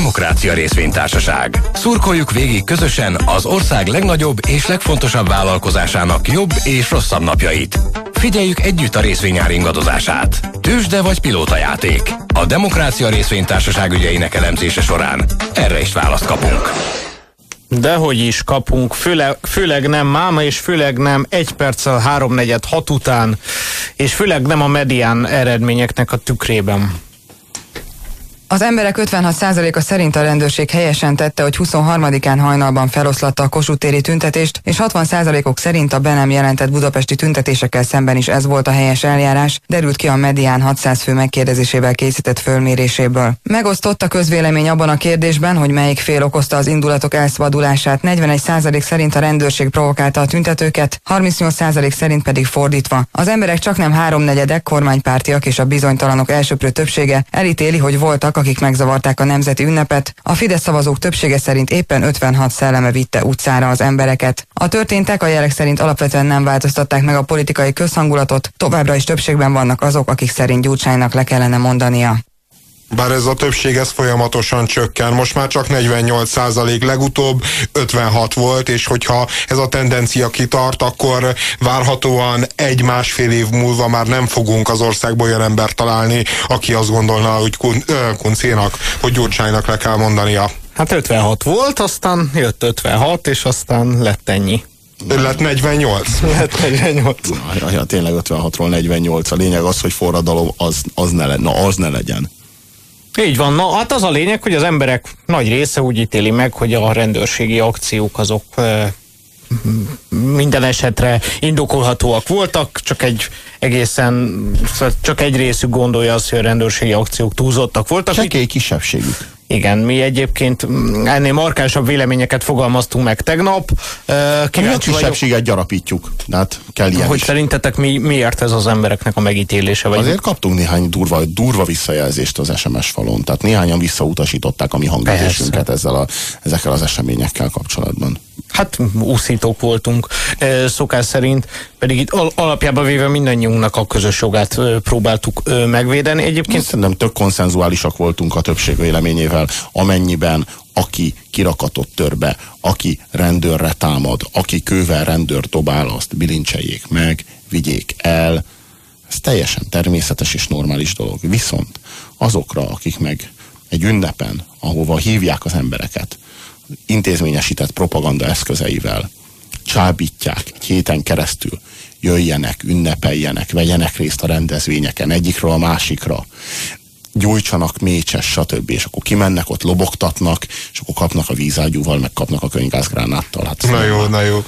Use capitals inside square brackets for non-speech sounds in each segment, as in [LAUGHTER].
Demokrácia Részvénytársaság. Szurkoljuk végig közösen az ország legnagyobb és legfontosabb vállalkozásának jobb és rosszabb napjait. Figyeljük együtt a részvényár ingadozását. Tősde vagy játék. A Demokrácia Részvénytársaság ügyeinek elemzése során erre is választ kapunk. Dehogy is kapunk, főleg, főleg nem máma, és főleg nem egy perccel háromnegyed hat után, és főleg nem a medián eredményeknek a tükrében. Az emberek 56%-a szerint a rendőrség helyesen tette, hogy 23-án hajnalban feloszlatta a Kossuth tüntetést, és 60%-ok szerint a be nem jelentett budapesti tüntetésekkel szemben is ez volt a helyes eljárás, derült ki a medián 600 fő megkérdezésével készített fölméréséből. Megosztott a közvélemény abban a kérdésben, hogy melyik fél okozta az indulatok elszabadulását. 41% szerint a rendőrség provokálta a tüntetőket, 38% szerint pedig fordítva. Az emberek csak nem háromnegyedek, kormánypártiak és a bizonytalanok elsőprő többsége elítéli, hogy voltak akik megzavarták a nemzeti ünnepet, a Fidesz szavazók többsége szerint éppen 56 szelleme vitte utcára az embereket. A történtek a jelek szerint alapvetően nem változtatták meg a politikai közhangulatot, továbbra is többségben vannak azok, akik szerint Gyurcsánynak le kellene mondania. Bár ez a többség ez folyamatosan csökken, most már csak 48 százalék, legutóbb 56 volt, és hogyha ez a tendencia kitart, akkor várhatóan egy-másfél év múlva már nem fogunk az országból olyan embert találni, aki azt gondolna, hogy kun, ö, Kuncénak, hogy Gyurcsánynak le kell mondania. Hát 56 volt, aztán jött 56, és aztán lett ennyi. Lett 48? Lett 48. Ja, ja, tényleg 56-ról 48. A lényeg az, hogy forradalom az, az, ne, le, na, az ne legyen. Így van, na hát az a lényeg, hogy az emberek nagy része úgy ítéli meg, hogy a rendőrségi akciók azok minden esetre indokolhatóak voltak, csak egy egészen, csak egy részük gondolja azt, hogy a rendőrségi akciók túlzottak voltak. Sekély kisebbségük. Igen, mi egyébként ennél markánsabb véleményeket fogalmaztunk meg tegnap. Kíváncsi kisebbséget gyarapítjuk. De hát kell ilyen Hogy is. szerintetek mi, miért ez az embereknek a megítélése? Vagy Azért kaptunk néhány durva, durva visszajelzést az SMS falon. Tehát néhányan visszautasították a mi hangjelzésünket ezzel a, ezekkel az eseményekkel kapcsolatban. Hát úszítók voltunk szokás szerint, pedig itt alapjában véve mindannyiunknak a közös jogát próbáltuk megvédeni. Egyébként szerintem tök konszenzuálisak voltunk a többség véleményével, amennyiben aki kirakatott törbe, aki rendőrre támad, aki kővel rendőr dobál, azt bilincseljék meg, vigyék el. Ez teljesen természetes és normális dolog. Viszont azokra, akik meg egy ünnepen, ahova hívják az embereket, intézményesített propaganda eszközeivel csábítják héten keresztül, jöjjenek, ünnepeljenek, vegyenek részt a rendezvényeken egyikről a másikra gyújtsanak mécses, stb. És akkor kimennek, ott lobogtatnak, és akkor kapnak a vízágyúval, meg kapnak a könyvgázgránáttal. Hát na jó, na jó.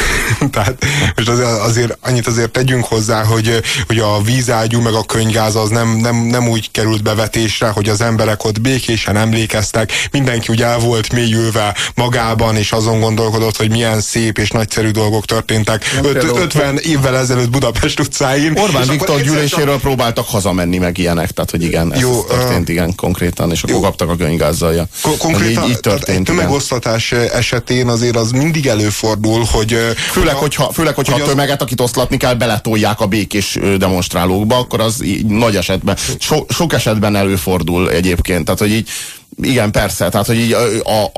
[LAUGHS] Tehát most azért, azért, annyit azért tegyünk hozzá, hogy, hogy a vízágyú meg a könyvgáz az nem, nem, nem úgy került bevetésre, hogy az emberek ott békésen emlékeztek, mindenki úgy el volt mélyülve magában, és azon gondolkodott, hogy milyen szép és nagyszerű dolgok történtek Öt, 50 évvel ezelőtt Budapest utcáin. Orbán Viktor gyűléséről csak... próbáltak hazamenni meg ilyenek, tehát hogy igen, ez jó, történt, igen, konkrétan, és akkor jó. kaptak a könyvgázzal. Ja. Konkrétan, így, így történt, egy tömegosztatás esetén azért az mindig előfordul, hogy... Főleg, hogyha, főleg, hogyha hogy a tömeget, akit oszlatni kell, beletolják a békés demonstrálókba, akkor az így nagy esetben, so, sok esetben előfordul egyébként. Tehát, hogy így, igen, persze, tehát, hogy így a, a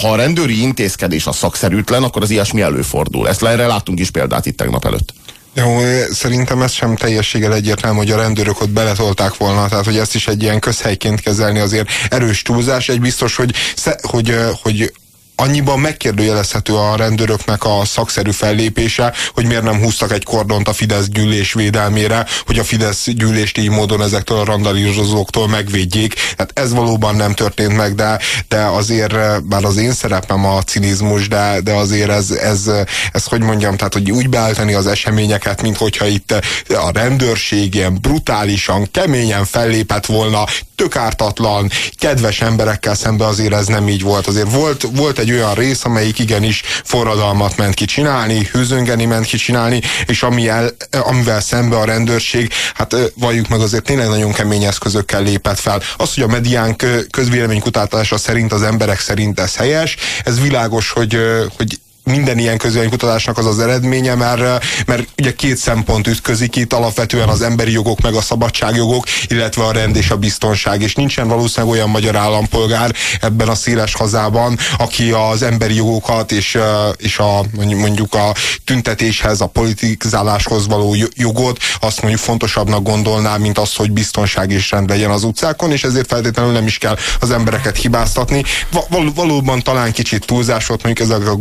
ha a rendőri intézkedés a szakszerűtlen, akkor az ilyesmi előfordul. Ezt erre láttunk is példát itt tegnap előtt. Jó, szerintem ez sem teljességgel egyértelmű, hogy a rendőrök ott beletolták volna, tehát hogy ezt is egy ilyen közhelyként kezelni azért erős túlzás. Egy biztos, hogy, hogy, hogy annyiban megkérdőjelezhető a rendőröknek a szakszerű fellépése, hogy miért nem húztak egy kordont a Fidesz gyűlés védelmére, hogy a Fidesz gyűlést így módon ezektől a randalírozóktól megvédjék. Hát ez valóban nem történt meg, de, de azért, bár az én szerepem a cinizmus, de, de azért ez, ez, ez, hogy mondjam, tehát hogy úgy beállítani az eseményeket, mint hogyha itt a rendőrség ilyen brutálisan, keményen fellépett volna, tök ártatlan, kedves emberekkel szemben azért ez nem így volt. Azért volt, volt egy olyan rész, amelyik igenis forradalmat ment ki csinálni, hűzöngeni ment ki csinálni, és ami el, amivel szembe a rendőrség, hát valljuk meg azért tényleg nagyon kemény eszközökkel lépett fel. Az, hogy a mediánk közvéleménykutatása szerint az emberek szerint ez helyes, ez világos, hogy, hogy minden ilyen közvéleménykutatásnak az az eredménye, mert, mert ugye két szempont ütközik itt, alapvetően az emberi jogok meg a szabadságjogok, illetve a rend és a biztonság, és nincsen valószínűleg olyan magyar állampolgár ebben a széles hazában, aki az emberi jogokat és, és a, mondjuk a tüntetéshez, a politizáláshoz való jogot azt mondjuk fontosabbnak gondolná, mint az, hogy biztonság és rend legyen az utcákon, és ezért feltétlenül nem is kell az embereket hibáztatni. Val valóban talán kicsit túlzás volt mondjuk ezek a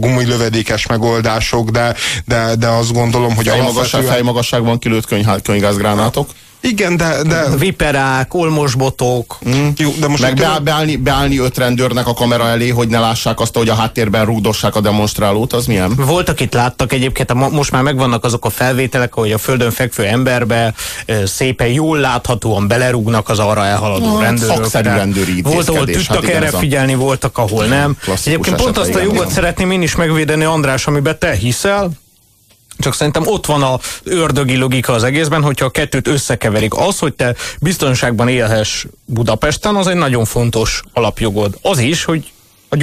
gumilövedékes megoldások, de, de, de azt gondolom, hogy fejmagasság, fejmagasságban kilőtt könyv, könyvgázgránátok. Igen, de... de... Viperák, olmosbotok. Mm. Jó, de most Meg beáll, beállni, beállni öt rendőrnek a kamera elé, hogy ne lássák azt, hogy a háttérben rúgdossák a demonstrálót, az milyen? Voltak itt láttak egyébként, a, most már megvannak azok a felvételek, hogy a földön fekvő emberbe szépen jól láthatóan belerúgnak az arra elhaladó no, rendőrök. rendőri Volt, ahol tudtak hát erre figyelni, voltak, ahol nem. Egyébként pont azt a jogot szeretném én is megvédeni, András, amiben te hiszel, csak szerintem ott van a ördögi logika az egészben, hogyha a kettőt összekeverik. Az, hogy te biztonságban élhess Budapesten, az egy nagyon fontos alapjogod. Az is, hogy a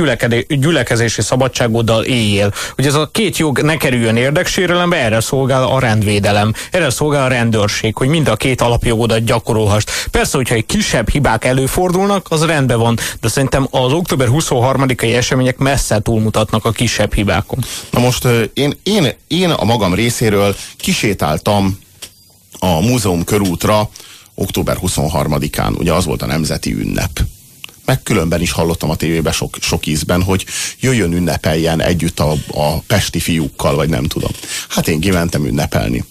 gyülekezési szabadságoddal éljél. Hogy ez a két jog ne kerüljön érdeksérelembe, erre szolgál a rendvédelem, erre szolgál a rendőrség, hogy mind a két alapjogodat gyakorolhass. Persze, hogyha egy kisebb hibák előfordulnak, az rendben van, de szerintem az október 23-ai események messze túlmutatnak a kisebb hibákon. Na most én, én, én a magam részéről kisétáltam a múzeum körútra október 23-án, ugye az volt a nemzeti ünnep meg különben is hallottam a tévében sok, sok ízben, hogy jöjjön ünnepeljen együtt a, a pesti fiúkkal, vagy nem tudom. Hát én kimentem ünnepelni.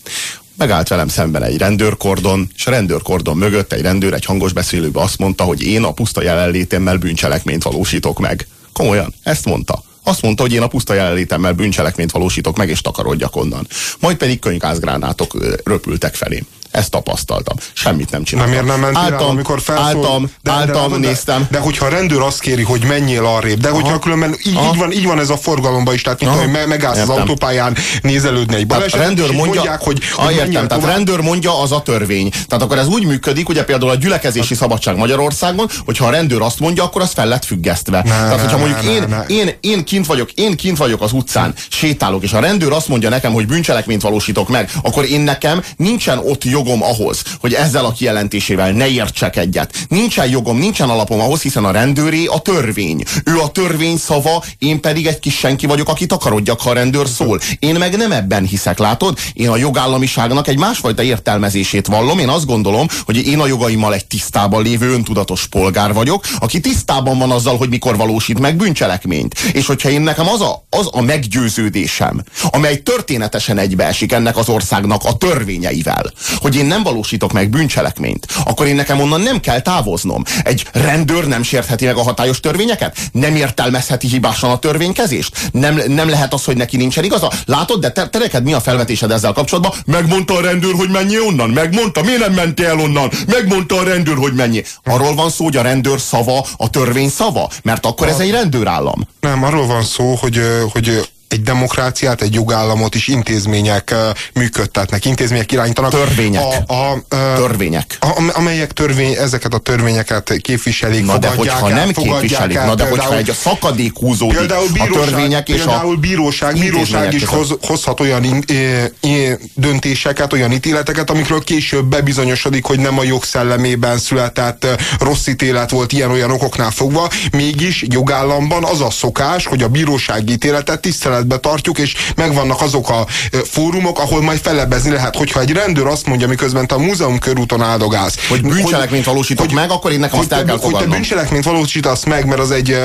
Megállt velem szemben egy rendőrkordon, és a rendőrkordon mögött egy rendőr egy hangos beszélőbe azt mondta, hogy én a puszta jelenlétemmel bűncselekményt valósítok meg. Komolyan, ezt mondta. Azt mondta, hogy én a puszta jelenlétemmel bűncselekményt valósítok meg, és takarodjak onnan. Majd pedig könygázgránátok röpültek felém. Ezt tapasztaltam. Semmit nem csináltam. Na miért nem mentél álltam, el, amikor felszól? Álltam, de, álltam, de, de, néztem. De, de hogyha a rendőr azt kéri, hogy menjél arrébb, de Aha. hogyha különben így, így, van, így van ez a forgalomban is, tehát mint hogy megállsz az autópályán nézelődni egy baleset, a rendőr mondja, mondják, hogy, hogy ah, értem, tehát rendőr mondja, az a törvény. Tehát akkor ez úgy működik, ugye például a gyülekezési szabadság Magyarországon, hogyha a rendőr azt mondja, akkor az fel lett függesztve. Ne, tehát, hogyha mondjuk ne, én, ne. Én, én, kint vagyok, én kint vagyok az utcán, sétálok, és a rendőr azt mondja nekem, hogy bűncselekményt valósítok meg, akkor én nekem nincsen ott jogom ahhoz, hogy ezzel a kijelentésével ne értsek egyet. Nincsen jogom, nincsen alapom ahhoz, hiszen a rendőré a törvény. Ő a törvény szava, én pedig egy kis senki vagyok, aki takarodjak, ha a rendőr szól. Én meg nem ebben hiszek, látod? Én a jogállamiságnak egy másfajta értelmezését vallom. Én azt gondolom, hogy én a jogaimmal egy tisztában lévő öntudatos polgár vagyok, aki tisztában van azzal, hogy mikor valósít meg bűncselekményt. És hogyha én nekem az a, az a meggyőződésem, amely történetesen egybeesik ennek az országnak a törvényeivel, hogy én nem valósítok meg bűncselekményt, akkor én nekem onnan nem kell távoznom. Egy rendőr nem sértheti meg a hatályos törvényeket? Nem értelmezheti hibásan a törvénykezést? Nem, nem lehet az, hogy neki nincsen igaza? Látod, de te, te neked mi a felvetésed ezzel kapcsolatban? Megmondta a rendőr, hogy mennyi onnan? Megmondta? Miért nem mentél el onnan? Megmondta a rendőr, hogy mennyi. Arról van szó, hogy a rendőr szava a törvény szava? Mert akkor ez egy rendőrállam. Nem, arról van szó, hogy, hogy egy demokráciát, egy jogállamot is intézmények működtetnek, intézmények irányítanak. Törvények. A, a, uh, törvények. A, amelyek törvény, ezeket a törvényeket képviselik, na fogadják de hogyha nem képviselik, el, na de például, hogyha egy szakadék húzódik például bíróság, a törvények és például a bíróság, bíróság is hoz, hozhat olyan in, in, in, döntéseket, olyan ítéleteket, amikről később bebizonyosodik, hogy nem a jogszellemében született rossz ítélet volt ilyen-olyan okoknál fogva, mégis jogállamban az a szokás, hogy a bíróság ítéletet tisztelet tiszteletbe tartjuk, és megvannak azok a fórumok, ahol majd fellebezni lehet, hogyha egy rendőr azt mondja, miközben te a múzeum körúton áldogálsz. Hogy bűncselekményt valósítok hogy, meg, akkor én nekem azt el kell fogadnom. Hogy te bűncselekményt valósítasz meg, mert az egy,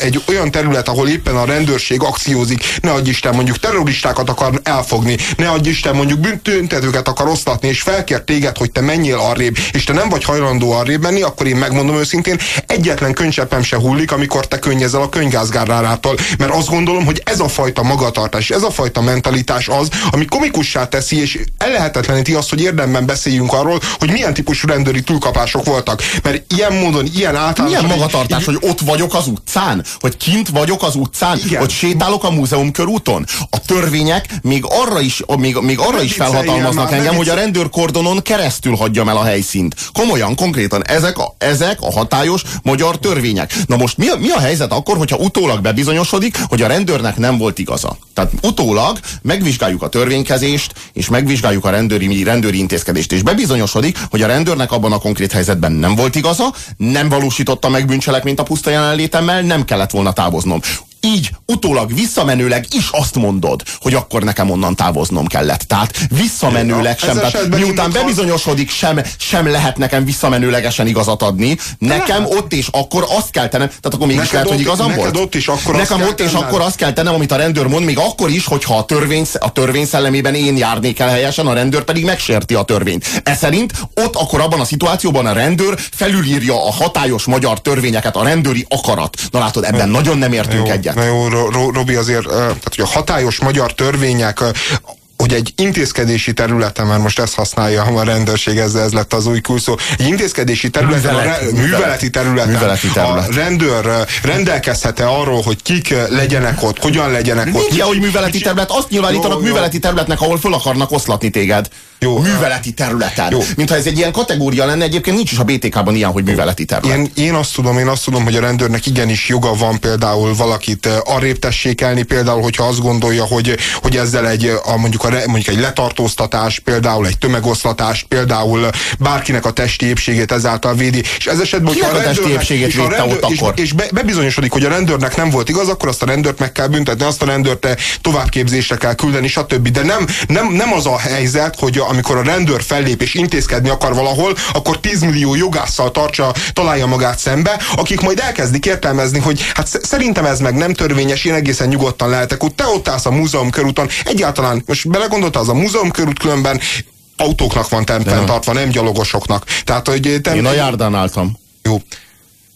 egy olyan terület, ahol éppen a rendőrség akciózik, ne adj Isten mondjuk terroristákat akar elfogni, ne adj Isten mondjuk büntetőket akar osztatni, és felkér téged, hogy te menjél arrébb, és te nem vagy hajlandó arrébb menni, akkor én megmondom őszintén, egyetlen könycseppem se hullik, amikor te könnyezel a könyvgázgárárától, mert azt gondolom, hogy ez a fajta magatartás, ez a fajta mentalitás az, ami komikussá teszi, és ellehetetleníti azt, hogy érdemben beszéljünk arról, hogy milyen típusú rendőri túlkapások voltak. Mert ilyen módon, ilyen általános... Milyen magatartás, egy, hogy ott vagyok az utcán? Hogy kint vagyok az utcán? Igen. Hogy sétálok a múzeum körúton? A törvények még arra is, még, még arra is felhatalmaznak már, engem, hogy a rendőrkordonon keresztül hagyjam el a helyszínt. Komolyan, konkrétan, ezek a, ezek a hatályos magyar törvények. Na most mi a, mi a helyzet akkor, hogyha utólag bebizonyosodik, hogy a rendőrnek nem volt igaza. Tehát utólag megvizsgáljuk a törvénykezést, és megvizsgáljuk a rendőri, rendőri intézkedést, és bebizonyosodik, hogy a rendőrnek abban a konkrét helyzetben nem volt igaza, nem valósította meg bűncselekményt a puszta jelenlétemmel, nem kellett volna távoznom így utólag visszamenőleg is azt mondod, hogy akkor nekem onnan távoznom kellett. Tehát visszamenőleg sem. Tehát miután bebizonyosodik, sem, sem lehet nekem visszamenőlegesen igazat adni. Nekem lehet. ott és akkor azt kell tennem, tehát akkor mégis lehet, hogy igazam volt. Ott is akkor nekem ott és akkor azt kell tennem, amit a rendőr mond, még akkor is, hogyha a törvény, a törvény szellemében én járnék el helyesen, a rendőr pedig megsérti a törvényt. Ez szerint ott akkor abban a szituációban a rendőr felülírja a hatályos magyar törvényeket, a rendőri akarat. Na látod, ebben nagyon nem értünk egyet. Na jó, Robi, azért, tehát hogy a hatályos magyar törvények hogy egy intézkedési területen, mert most ezt használja a rendőrség, ez, ez lett az új kulszó, egy intézkedési területen, műveleti, a re, műveleti területen műveleti terület. a rendőr rendelkezhet-e arról, hogy kik legyenek ott, hogyan legyenek Nincs ott. Nincs hogy műveleti terület, azt nyilvánítanak jó, műveleti területnek, ahol föl akarnak oszlatni téged. Jó, műveleti területen. Jó. Mintha ez egy ilyen kategória lenne, egyébként nincs is a BTK-ban ilyen, hogy műveleti terület. Én, én azt tudom, én azt tudom, hogy a rendőrnek igenis joga van például valakit arrébb tessékelni, például, hogyha azt gondolja, hogy, hogy ezzel egy, a, mondjuk, a, mondjuk egy letartóztatás, például egy tömegoszlatás, például bárkinek a testi épségét ezáltal védi, és ez esetben, hogyha a, a testi épségét és, a rendőr, ott akkor? és, és be, bebizonyosodik, hogy a rendőrnek nem volt igaz, akkor azt a rendőrt meg kell büntetni, azt a rendőrt továbbképzésre kell küldeni, stb. De nem, nem, nem az a helyzet, hogy a, amikor a rendőr fellép és intézkedni akar valahol, akkor 10 millió jogásszal tartsa, találja magát szembe, akik majd elkezdik értelmezni, hogy hát szerintem ez meg nem törvényes, én egészen nyugodtan lehetek ott, te ott állsz a múzeum körúton, egyáltalán, most belegondoltál az a múzeum körút különben, autóknak van fenntartva, nem gyalogosoknak. Tehát, hogy te, Én a járdán álltam. Jó.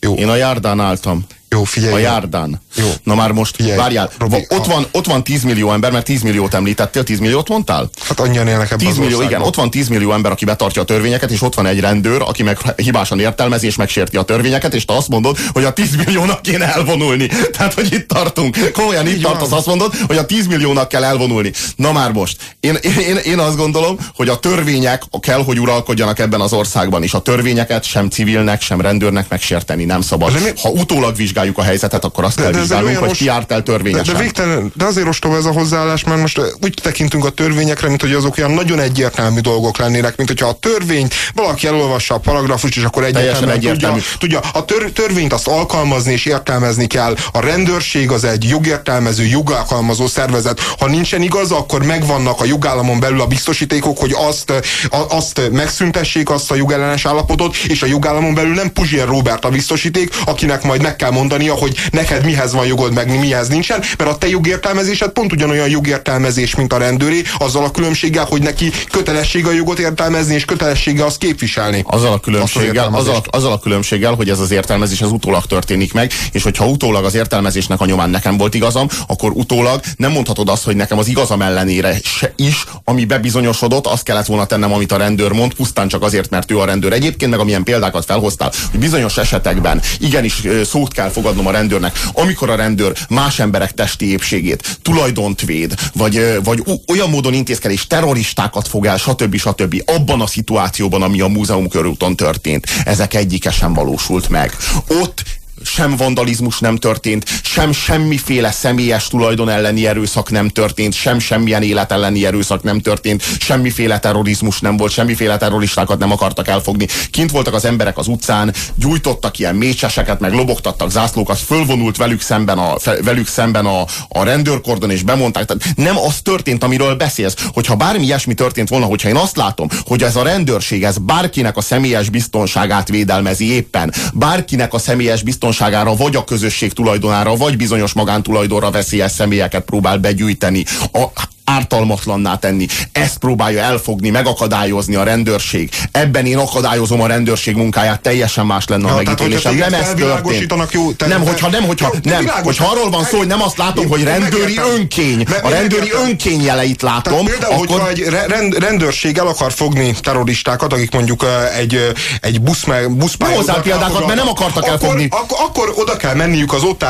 Jó. Én a járdán álltam. Jó, figyelj. A járdán. Jó. Na már most, figyelj, várjál, Robi, ott, van, ott van 10 millió ember, mert 10 milliót említettél, 10 milliót mondtál? Hát annyian élnek ebben 10 millió, igen, ott van 10 millió ember, aki betartja a törvényeket, és ott van egy rendőr, aki meg hibásan értelmezi és megsérti a törvényeket, és te azt mondod, hogy a 10 milliónak kéne elvonulni. Tehát, hogy itt tartunk. Komolyan itt tartasz, azt mondod, hogy a 10 milliónak kell elvonulni. Na már most. Én, én, én azt gondolom, hogy a törvények kell, hogy uralkodjanak ebben az országban is. A törvényeket sem civilnek, sem rendőrnek megsérteni nem szabad. Ha utólag vizsgáljuk a helyzetet, akkor azt kell vizsgálnunk, hogy ki járt el törvényesen. De, de, végtelen, de azért ostoba ez a hozzáállás, mert most úgy tekintünk a törvényekre, mint hogy azok olyan nagyon egyértelmű dolgok lennének, mint hogyha a törvényt valaki elolvassa a paragrafust, és akkor egyértelműen tudja, tudja a tör, törvényt azt alkalmazni és értelmezni kell. A rendőrség az egy jogértelmező, jogalkalmazó szervezet. Ha nincsen igaz, akkor megvannak a jogállamon belül a biztosítékok, hogy azt, a, azt megszüntessék azt a jogellenes állapotot, és a jogállamon belül nem Puzsér Robert a biztosíték, akinek majd meg kell mondania, hogy neked mihez van jogod, meg mihez nincsen, mert a te jogértelmezésed pont ugyanolyan jogértelmezés, mint a rendőri, azzal a különbséggel, hogy neki kötelessége a jogot értelmezni, és kötelessége azt képviselni. Azzal a különbséggel, az azzal, azzal a különbséggel, hogy ez az értelmezés az utólag történik meg, és hogyha utólag az értelmezésnek a nyomán nekem volt igazam, akkor utólag nem mondhatod azt, hogy nekem az igazam ellenére se is, ami bebizonyosodott, azt kellett volna tennem, amit a rendőr mond, pusztán csak azért, mert ő a rendőr. Egyébként meg amilyen példákat felhoztál, hogy bizonyos esetekben igenis szót kell fogadnom a rendőrnek, amikor a rendőr más emberek testi épségét, tulajdont véd, vagy, vagy olyan módon intézkedés, terroristákat fog el, stb. stb. abban a szituációban, ami a múzeum körúton történt. Ezek egyike sem valósult meg. Ott sem vandalizmus nem történt, sem semmiféle személyes tulajdon elleni erőszak nem történt, sem semmilyen élet elleni erőszak nem történt, semmiféle terrorizmus nem volt, semmiféle terroristákat nem akartak elfogni. Kint voltak az emberek az utcán, gyújtottak ilyen mécseseket, meg lobogtattak zászlókat, fölvonult velük szemben a, velük szemben a, a rendőrkordon, és bemondták. Tehát nem az történt, amiről beszélsz. Hogyha bármi ilyesmi történt volna, hogyha én azt látom, hogy ez a rendőrség, ez bárkinek a személyes biztonságát védelmezi éppen, bárkinek a személyes biztonságát biztonságára, vagy a közösség tulajdonára, vagy bizonyos magántulajdonra veszélyes személyeket próbál begyűjteni. A, ártalmatlanná tenni. Ezt próbálja elfogni, megakadályozni a rendőrség. Ebben én akadályozom a rendőrség munkáját, teljesen más lenne a megítélésem. Nem ez történt. Jó, te, nem, hogyha nem, hogyha, jó, nem, hogyha arról van szó, hogy nem azt látom, hogy rendőri önkény. A rendőri önkény jeleit látom. Tehát például, akkor... hogyha egy rend, rendőrség el akar fogni terroristákat, akik mondjuk egy, egy busz, buszpályán... Hozzá példákat, mert nem akartak akkor, elfogni. Akkor, akkor oda kell menniük az ott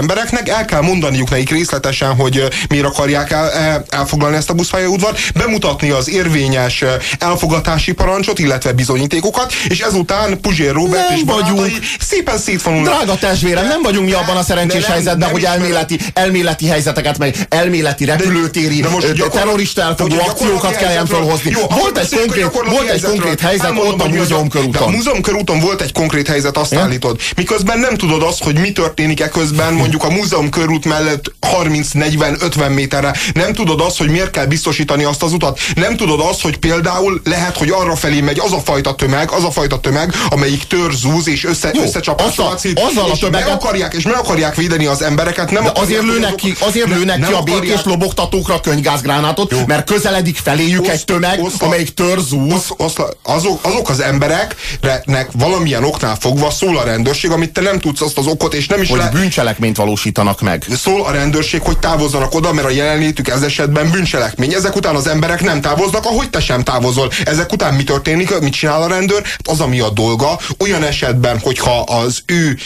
embereknek, el kell mondaniuk nekik részletesen, hogy miért akarják el, elfoglalni ezt a buszpályaudvar, bemutatni az érvényes elfogatási parancsot, illetve bizonyítékokat, és ezután Puzsér Robert nem és vagyunk. szépen szétvonulnak. Drága testvérem, nem vagyunk mi abban a szerencsés nem, helyzetben, nem hogy elméleti, elméleti helyzeteket, meg elméleti repülőtéri de, de most terrorista elfogó akciókat kelljen felhozni. Jó, volt egy konkrét, volt egy konkrét helyzet ott a múzeum körúton. A múzeum körúton volt egy konkrét helyzet, azt állítod. Miközben nem tudod azt, hogy mi történik e közben mondjuk a múzeum körút mellett 30-40-50 méterre. Nem tudod azt, hogy miért kell biztosítani azt az utat. Nem tudod azt, hogy például lehet, hogy arra felé megy az a fajta tömeg, az a fajta tömeg, amelyik törzúz és össze, összecsapásra azzal a tömeget... meg akarják, és meg akarják védeni az embereket. Nem akarják, azért lőnek ki, azért lőnek ki a békés lobogtatókra könyvgázgránátot, Jó. mert közeledik feléjük osz, egy tömeg, oszla, amelyik törzúz. Osz, oszla, azok, azok az embereknek valamilyen oknál fogva szól a rendőrség, amit te nem tudsz azt az okot, és nem is hogy le... bűncselekményt valósítanak meg. Szól a rendőrség, hogy távozzanak oda, mert a jelenlétük ez esetben bűncselekmény. Ezek után az emberek nem távoznak, ahogy te sem távozol. Ezek után mi történik, mit csinál a rendőr? Hát az, ami a dolga. Olyan esetben, hogyha az ő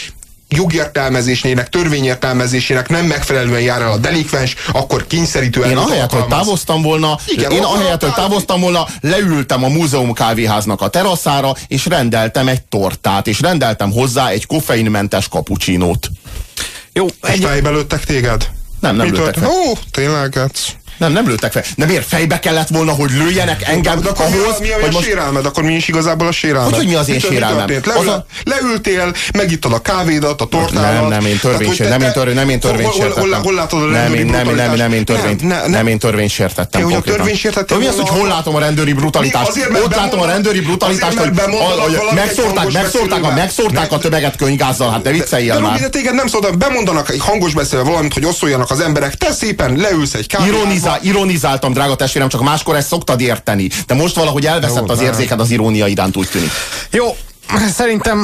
jogértelmezésnének, törvényértelmezésének nem megfelelően jár el a delikvens, akkor kényszerítő Én ahelyett, hogy távoztam volna, Igen, én ahelyett, hogy távoztam volna, leültem a múzeum kávéháznak a teraszára, és rendeltem egy tortát, és rendeltem hozzá egy koffeinmentes kapucsinót. Jó, egy... fejbe lőttek téged? Nem, nem lőttek Ó, tényleg, hát... Nem, nem lőttek fel. Nem miért fejbe kellett volna, hogy lőjenek engem de akkor ahhoz, mi a, mi a, hogy most... sérelmed? Akkor mi is igazából a sérelmed? Hogy, hogy mi az én sérelmem? Leül, a... Leültél, megittad a kávédat, a tortádat. Nem, nem, én törvénysért, nem, én törvény, nem én törvényt sértettem. Hol, hol, látod a nem, én, nem, nem, nem, én törvényt, nem, nem, nem én törvényt sértettem hogy a törvényt sértettem. Mi az, hogy hol látom a rendőri brutalitást? Ott látom a rendőri brutalitást, hogy megszórták, megszórták, megszórták a tömeget könygázzal, hát ne vicceljél már. De téged nem szóltak, bemondanak egy hangos beszélve valamit, hogy oszoljanak az emberek, te szépen leülsz egy kávéházba. Ironizál voltam, drága testvérem, csak máskor ezt szoktad érteni. De most valahogy elveszett az érzéked az irónia iránt, úgy tűnik. Jó, Szerintem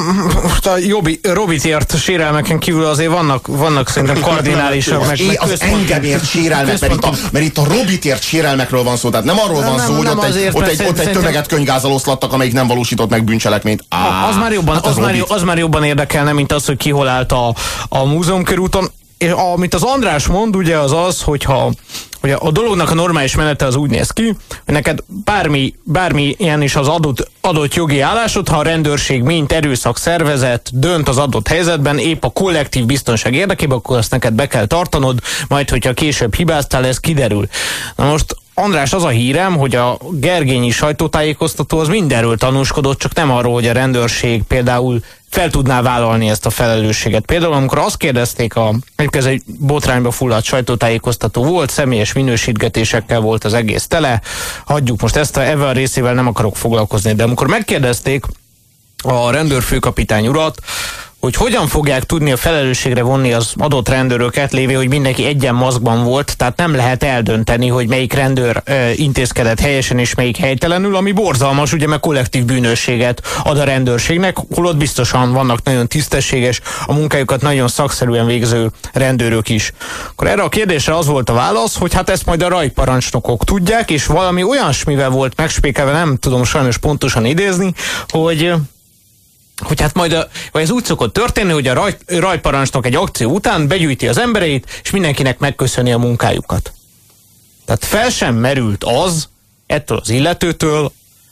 most a Jobi, Robit ért sérelmeken kívül azért vannak, vannak szerintem [LAUGHS] kardinálisabb, meg, meg az engem ért sérelmek, mert itt, a, mert itt a Robit ért sérelmekről van szó, tehát nem arról van nem, szó, hogy ott, egy, ott, egy, ott egy tömeget könyvgázzal oszlattak, amelyik nem valósított meg bűncselekményt. Á, az, már jobban, hát az, az, már, az már jobban érdekelne, mint az, hogy ki hol állt a, a múzeum körúton. És amit az András mond, ugye az az, hogyha hogy a dolognak a normális menete az úgy néz ki, hogy neked bármi, bármi ilyen is az adott, adott jogi állásod, ha a rendőrség mint erőszak szervezet dönt az adott helyzetben, épp a kollektív biztonság érdekében, akkor azt neked be kell tartanod, majd hogyha később hibáztál, ez kiderül. Na most András, az a hírem, hogy a Gergényi sajtótájékoztató az mindenről tanúskodott, csak nem arról, hogy a rendőrség például fel tudná vállalni ezt a felelősséget. Például amikor azt kérdezték, a, ez egy botrányba fulladt sajtótájékoztató volt, személyes minősítgetésekkel volt az egész tele, hagyjuk most ezt a Ever részével nem akarok foglalkozni, de amikor megkérdezték a rendőrfőkapitány urat, hogy hogyan fogják tudni a felelősségre vonni az adott rendőröket, lévő, hogy mindenki egyen maszkban volt, tehát nem lehet eldönteni, hogy melyik rendőr ö, intézkedett helyesen és melyik helytelenül, ami borzalmas, ugye, mert kollektív bűnösséget ad a rendőrségnek, holott biztosan vannak nagyon tisztességes, a munkájukat nagyon szakszerűen végző rendőrök is. Akkor erre a kérdésre az volt a válasz, hogy hát ezt majd a rajparancsnokok tudják, és valami olyasmivel volt megspékelve, nem tudom sajnos pontosan idézni, hogy hogy hát majd a, vagy ez úgy szokott történni, hogy a raj, rajparancsnok egy akció után begyűjti az embereit, és mindenkinek megköszöni a munkájukat. Tehát fel sem merült az ettől az illetőtől,